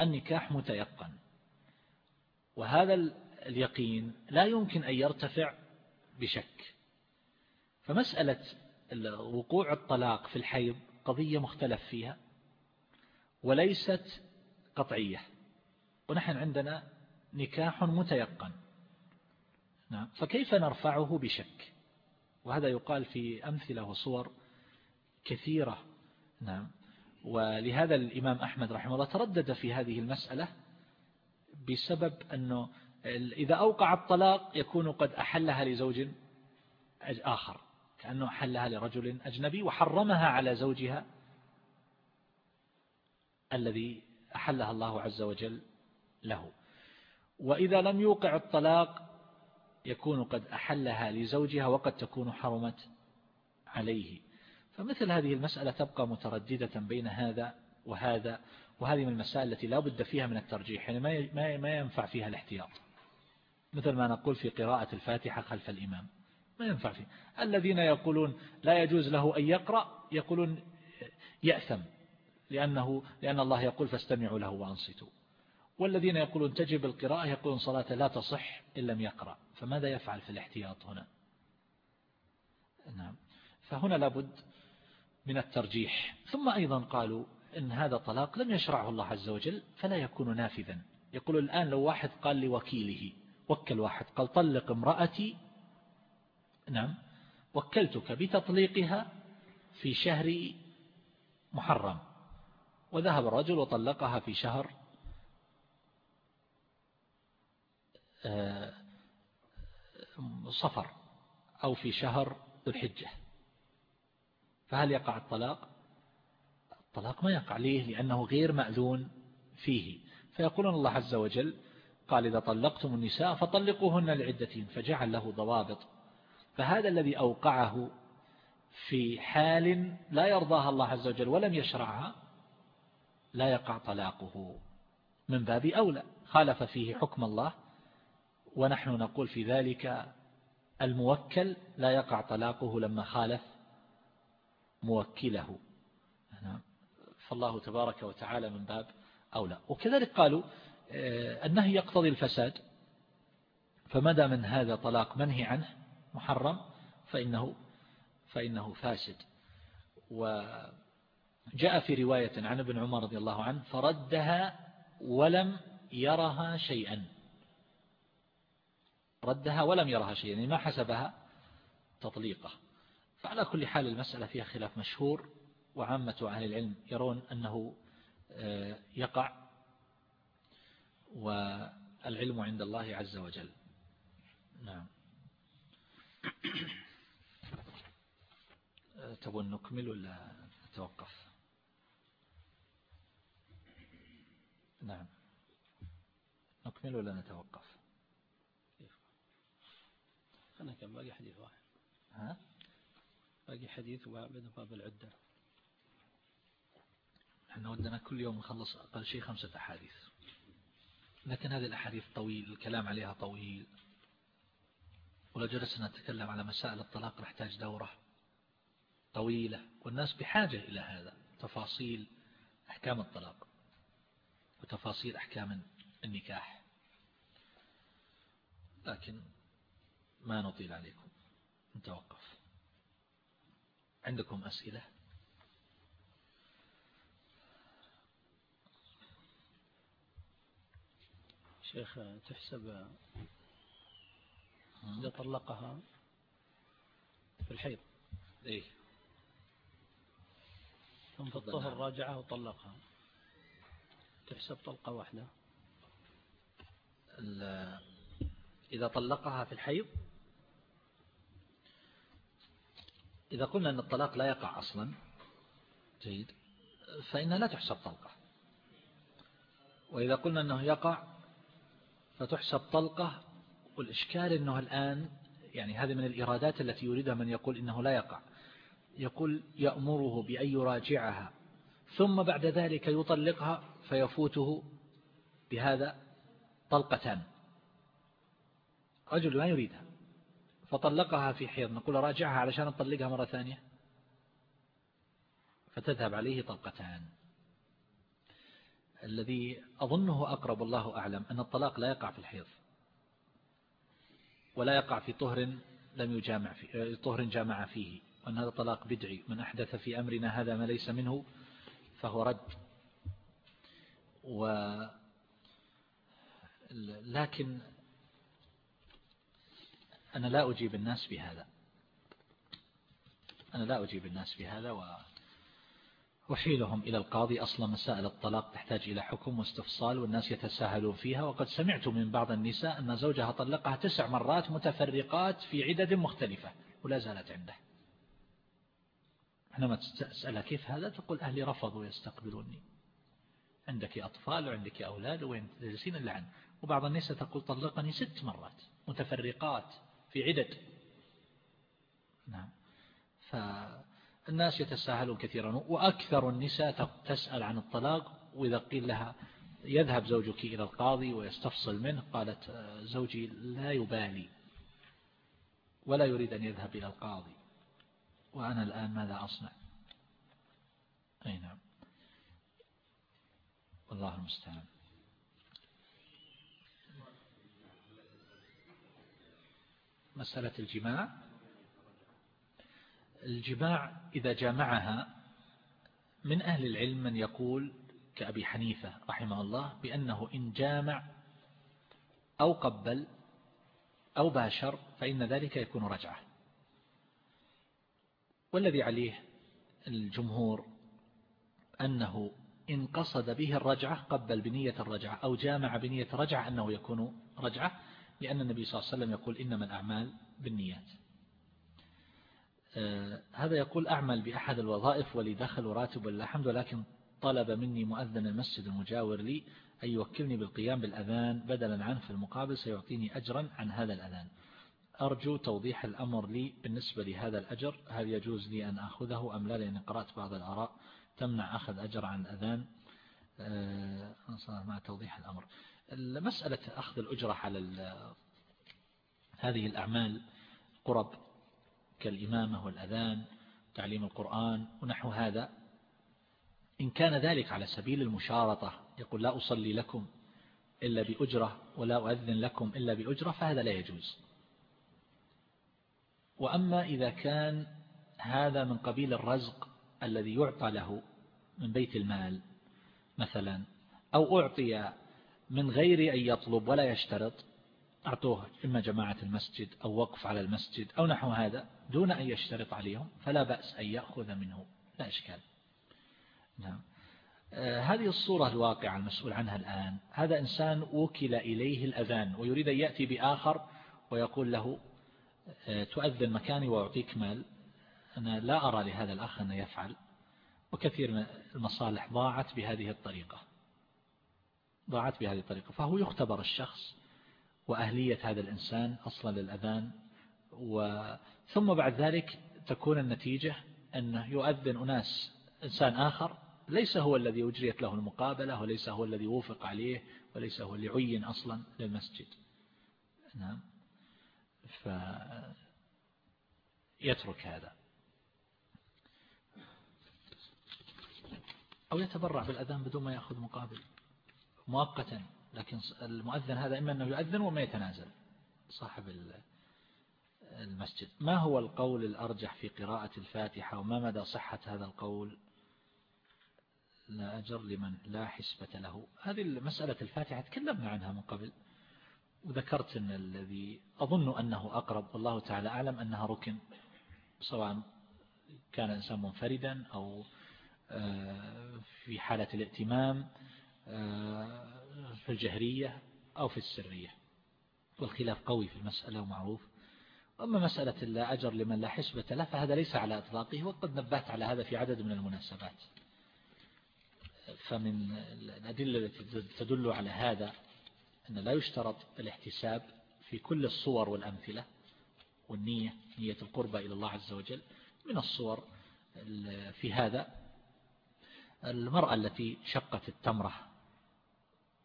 النكاح متيقن. وهذا اليقين لا يمكن أن يرتفع بشك. فمسألة وقوع الطلاق في الحيض قضية مختلف فيها وليست قطعية. ونحن عندنا نكاح متيقن. نعم. فكيف نرفعه بشك؟ وهذا يقال في أمثلة وصور. كثيرة. نعم. ولهذا الإمام أحمد رحمه الله تردد في هذه المسألة بسبب أنه إذا أوقع الطلاق يكون قد أحلها لزوج آخر كأنه أحلها لرجل أجنبي وحرمها على زوجها الذي أحلها الله عز وجل له. وإذا لم يوقع الطلاق يكون قد أحلها لزوجها وقد تكون حرمت عليه. فمثل هذه المسألة تبقى مترددة بين هذا وهذا وهذه من المسائل التي لا بد فيها من الترجيح يعني ما ينفع فيها الاحتياط. مثل ما نقول في قراءة الفاتحة خلف الإمام ما ينفع فيه. الذين يقولون لا يجوز له أن يقرأ يقولون يأثم لأنه لأن الله يقول فاستمعوا له وأنصتوا. والذين يقولون تجب القراءة يقولون صلاة لا تصح إن لم يقرأ. فماذا يفعل في الاحتياط هنا؟ نعم. فهنا لابد من الترجيح. ثم أيضا قالوا إن هذا طلاق لم يشرعه الله عز وجل فلا يكون نافذا. يقول الآن لو واحد قال لوكيله وكل واحد قال طلق امرأتي. نعم. وكلتك بتطليقها في شهر محرم. وذهب الرجل وطلقها في شهر آه، صفر أو في شهر ذو الحجة. فهل يقع الطلاق؟ الطلاق ما يقع. ليه؟ لأنه غير مأذون فيه. فيقولون الله عز وجل قال إذا طلقتم النساء فطلقوهن لعدتين فجعل له ضوابط. فهذا الذي أوقعه في حال لا يرضاها الله عز وجل ولم يشرعها لا يقع طلاقه. من باب أولى. خالف فيه حكم الله ونحن نقول في ذلك الموكل لا يقع طلاقه لما خالف موكله. فالله تبارك وتعالى من باب أولى. وكذلك قالوا آه، النهي يقتضي الفساد. فمدى من هذا طلاق منهي عنه محرم فإنه فإنه فاسد. وجاء في رواية عن ابن عمر رضي الله عنه فردها ولم يرها شيئا. ردها ولم يرها شيئا يعني ما حسبها تطليقه. فعلى كل حال المسألة فيها خلاف مشهور وعامة أهل العلم يرون أنه آه، يقع والعلم عند الله عز وجل. نعم. تبون نكمل ولا نتوقف؟ نعم. نكمل ولا نتوقف؟ أنا كان باقي حديث واحد. ها؟ باقي حديث وبعد باب العدة. إحنا ودنا كل يوم نخلص أقل شيء خمسة أحاديث. لكن هذه الأحاديث طويل الكلام عليها طويل. ولو جلسنا نتكلم على مسائل الطلاق نحتاج دورة طويلة. والناس بحاجة إلى هذا. تفاصيل أحكام الطلاق. وتفاصيل أحكام النكاح. لكن ما نطيل عليكم. نتوقف. عندكم أسئلة؟ شيخ تحسب إذا طلقها في الحيض. إيه. ثم في الطهر راجعها وطلقها. تحسب طلقة واحدة. إذا طلقها في الحيض إذا قلنا أن الطلاق لا يقع أصلا جيد. فإنها لا تحسب طلقة. وإذا قلنا أنه يقع فتحسب طلقة. والإشكال أنه الآن يعني هذه من الإرادات التي يريدها من يقول إنه لا يقع. يقول يأمره بأن يراجعها ثم بعد ذلك يطلقها فيفوته بهذا طلقتان. رجل ما يريدها. فطلقها في حيض. نقول راجعها علشان نطلقها مرة ثانية. فتذهب عليه طلقتان. الذي أظنه أقرب الله أعلم أن الطلاق لا يقع في الحيض ولا يقع في طهر لم يجامع في طهر جامع فيه. وأن هذا طلاق بدعي. من أحدث في أمرنا هذا ما ليس منه فهو رد. و لكن أنا لا أجيب الناس بهذا أنا لا أجيب الناس بهذا وحيلهم إلى القاضي. أصلا مسائل الطلاق تحتاج إلى حكم واستفصال والناس يتساهلون فيها. وقد سمعت من بعض النساء أن زوجها طلقها تسع مرات متفرقات في عدد مختلفة ولا زالت عنده. حينما تسألها كيف هذا تقول أهلي رفضوا يستقبلوني. عندك أطفال وعندك أولاد وين تجلسين اللعن وبعض النساء تقول طلقني ست مرات. متفرقات. في عدد. نعم. فالناس يتساهلون كثيرا وأكثر النساء تسأل عن الطلاق وإذا قيل لها يذهب زوجك إلى القاضي ويستفصل منه قالت زوجي لا يبالي ولا يريد أن يذهب إلى القاضي. وأنا الآن ماذا أصنع؟ أي نعم. والله المستعان. مسألة الجماع. الجماع إذا جامعها من أهل العلم من يقول كأبي حنيفة رحمه الله بأنه إن جامع أو قبل أو باشر فإن ذلك يكون رجعة. والذي عليه الجمهور أنه إن قصد به الرجعة قبل بنية الرجعة أو جامع بنية رجعة أنه يكون رجعة. لأن النبي صلى الله عليه وسلم يقول إنما الأعمال بالنيات. آه هذا يقول أعمل بأحد الوظائف ولي دخل وراتب ولا حمد ولكن طلب مني مؤذن المسجد المجاور لي أن يوكلني بالقيام بالأذان بدلا عنه في المقابل سيعطيني أجرا عن هذا الأذان. أرجو توضيح الأمر لي بالنسبة لهذا الأجر. هل يجوز لي أن أخذه أم لا؟ لأن قرأت بعض الآراء تمنع أخذ أجر عن الأذان. آه، مع توضيح الأمر. مسألة أخذ الأجرة على هذه الأعمال قرب كالإمامة والأذان تعليم القرآن ونحو هذا. إن كان ذلك على سبيل المشارطة يقول لا أصلي لكم إلا بأجرة ولا أؤذن لكم إلا بأجرة فهذا لا يجوز. وأما إذا كان هذا من قبيل الرزق الذي يعطى له من بيت المال مثلا أو أعطي من غير أن يطلب ولا يشترط أعطوه إما جماعة المسجد أو وقف على المسجد أو نحو هذا دون أن يشترط عليهم فلا بأس أن يأخذ منه لا إشكال. نعم. آه، هذه الصورة الواقعة المسؤول عنها الآن هذا إنسان وكل إليه الأذان ويريد أن يأتي بآخر ويقول له آه، تؤذن مكاني وأعطيك مال. أنا لا أرى لهذا الأخ أن يفعل وكثير من المصالح ضاعت بهذه الطريقة. ضاعت بهذه الطريقة. فهو يختبر الشخص وأهلية هذا الإنسان أصلا للأذان ثم بعد ذلك تكون النتيجة أنه يؤذن أناس إنسان آخر ليس هو الذي أجريت له المقابلة وليس هو الذي وفق عليه وليس هو اللي عين أصلا للمسجد. نعم. فيترك هذا. أو يتبرع بالأذان بدون ما يأخذ مقابل. مؤقتا لكن المؤذن هذا إما أنه يؤذن وما يتنازل صاحب المسجد. ما هو القول الأرجح في قراءة الفاتحة وما مدى صحة هذا القول؟ لا أجر لمن لا حسبة له. هذه مسألة الفاتحة تكلمنا عنها من قبل. وذكرت أن الذي أظن أنه أقرب والله تعالى أعلم أنها ركن سواء كان إنسان منفردا أو آه، في حالة الائتمام. في الجهرية أو في السرية. والخلاف قوي في المسألة ومعروف. أما مسألة لا أجر لمن لا حسبة له فهذا ليس على إطلاقه وقد نبهت على هذا في عدد من المناسبات. فمن الأدلة التي تدل على هذا أن لا يشترط الاحتساب في كل الصور والأمثلة والنية نية القربة إلى الله عز وجل. من الصور في هذا المرأة التي شقت التمرة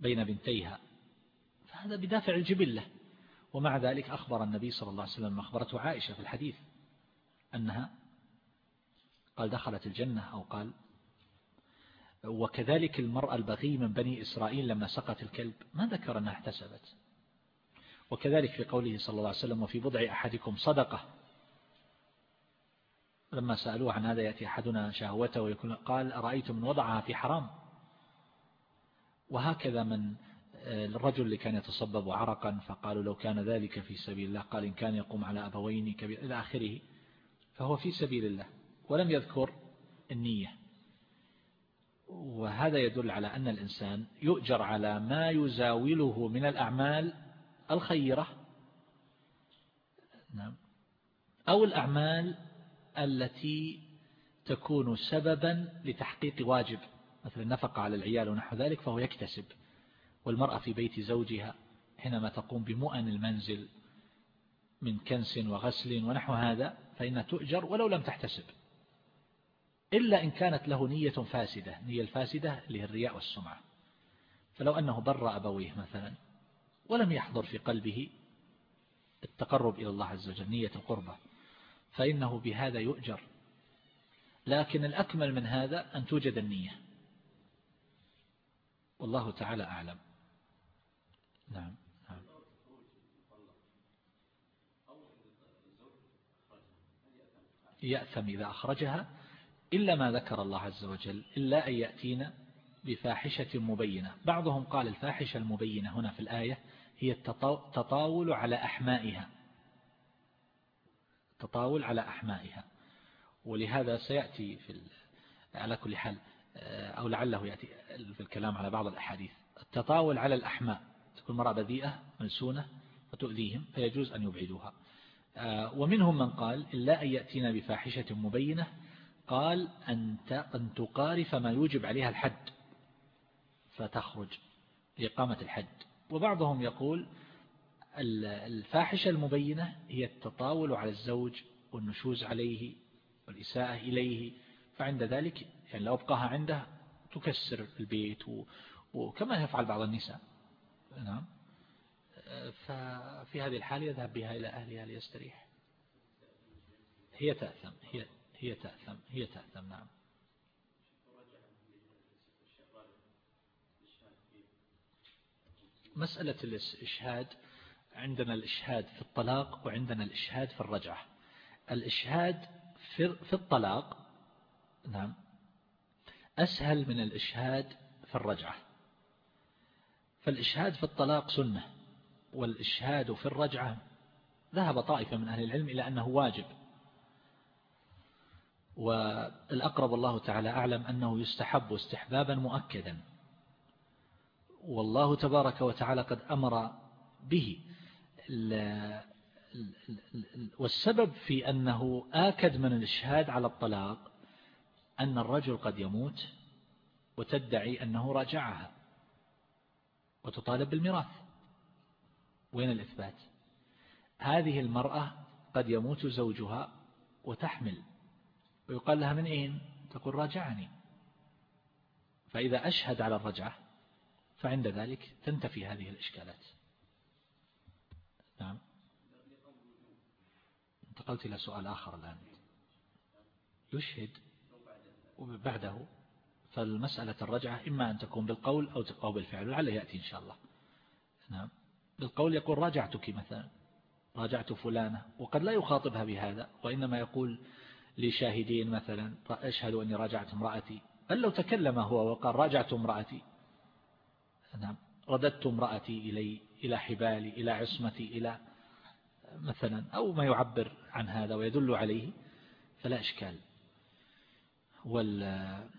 بين بنتيها. فهذا بدافع الجبلة. ومع ذلك أخبر النبي صلى الله عليه وسلم أخبرته عائشة في الحديث أنها قال دخلت الجنة أو قال وكذلك المرأة البغي من بني إسرائيل لما سقت الكلب ما ذكر أنها احتسبت. وكذلك في قوله صلى الله عليه وسلم وفي بضع أحدكم صدقة. لما سألوه عن هذا يأتي أحدنا شهوته ويكون قال أرأيتم من وضعها في حرام؟ وهكذا من آه، الرجل اللي كان يتصبب عرقا فقالوا لو كان ذلك في سبيل الله قال إن كان يقوم على أبوين كبير إلى آخره. فهو في سبيل الله ولم يذكر النية. وهذا يدل على أن الإنسان يؤجر على ما يزاوله من الأعمال الخيرة. نعم. أو الأعمال التي تكون سببا لتحقيق واجب. مثل النفقة على العيال ونحو ذلك فهو يكتسب. والمرأة في بيت زوجها حينما تقوم بمؤن المنزل من كنس وغسل ونحو هذا فإنها تؤجر ولو لم تحتسب. إلا إن كانت له نية فاسدة نية الفاسدة الرياء والسمعة. فلو أنه بر أبويه مثلا ولم يحضر في قلبه التقرب إلى الله عز وجل نية القربة فإنه بهذا يؤجر. لكن الأكمل من هذا أن توجد النية. والله تعالى أعلم. نعم نعم. يأثم إذا أخرجها إلا ما ذكر الله عز وجل إلا أن يأتينا بفاحشة مبينة. بعضهم قال الفاحشة المبينة هنا في الآية هي التطاول على أحمائها. التطاول على أحمائها. ولهذا سيأتي في على كل حال آه، أو لعله يأتي. في الكلام على بعض الأحاديث. التطاول على الأحماء تكون مرأة بذيئة منسونة فتؤذيهم فيجوز أن يبعدوها. آه، ومنهم من قال إلا أن يأتينا بفاحشة مبينة قال أن أن تقارف ما يوجب عليها الحد فتخرج لإقامة الحد. وبعضهم يقول الفاحشة المبينة هي التطاول على الزوج والنشوز عليه والإساءة إليه فعند ذلك يعني لو أبقاها عنده تكسر البيت وكما يفعل بعض النساء. نعم. ففي هذه الحالة يذهب بها إلى أهلها ليستريح. هي تأثم هي هي تأثم هي تأثم نعم. مسألة الإشهاد عندنا الإشهاد في الطلاق وعندنا الإشهاد في الرجعة. الإشهاد في الطلاق نعم أسهل من الإشهاد في الرجعة. فالإشهاد في الطلاق سنة والإشهاد في الرجعة ذهب طائفة من أهل العلم إلى أنه واجب. والأقرب الله تعالى أعلم أنه يستحب استحبابا مؤكدا. والله تبارك وتعالى قد أمر به. والسبب في أنه آكد من الإشهاد على الطلاق أن الرجل قد يموت وتدعي أنه راجعها وتطالب بالميراث. وين الإثبات؟ هذه المرأة قد يموت زوجها وتحمل ويقال لها من أين؟ تقول راجعني. فإذا أشهد على الرجعة فعند ذلك تنتفي هذه الإشكالات. نعم. انتقلت إلى سؤال آخر الآن. يشهد وبعده فالمسألة الرجعة إما أن تكون بالقول أو بالفعل لعله يأتي إن شاء الله. نعم. بالقول يقول راجعتك مثلا راجعت فلانة وقد لا يخاطبها بهذا وإنما يقول لشاهدين مثلا أشهد أني راجعت امرأتي. بل لو تكلم هو وقال راجعت امرأتي. نعم. رددت امرأتي إلي إلى حبالي إلى عصمتي إلى مثلا أو ما يعبر عن هذا ويدل عليه فلا إشكال. وال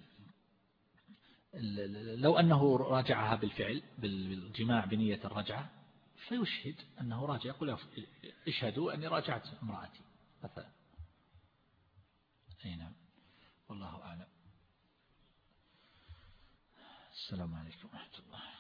لو أنه راجعها بالفعل بالجماع بنية الرجعة فيشهد أنه راجع. يقول اشهدوا أني راجعت امرأتي مثلا. أي نعم. والله أعلم. السلام عليكم ورحمة الله.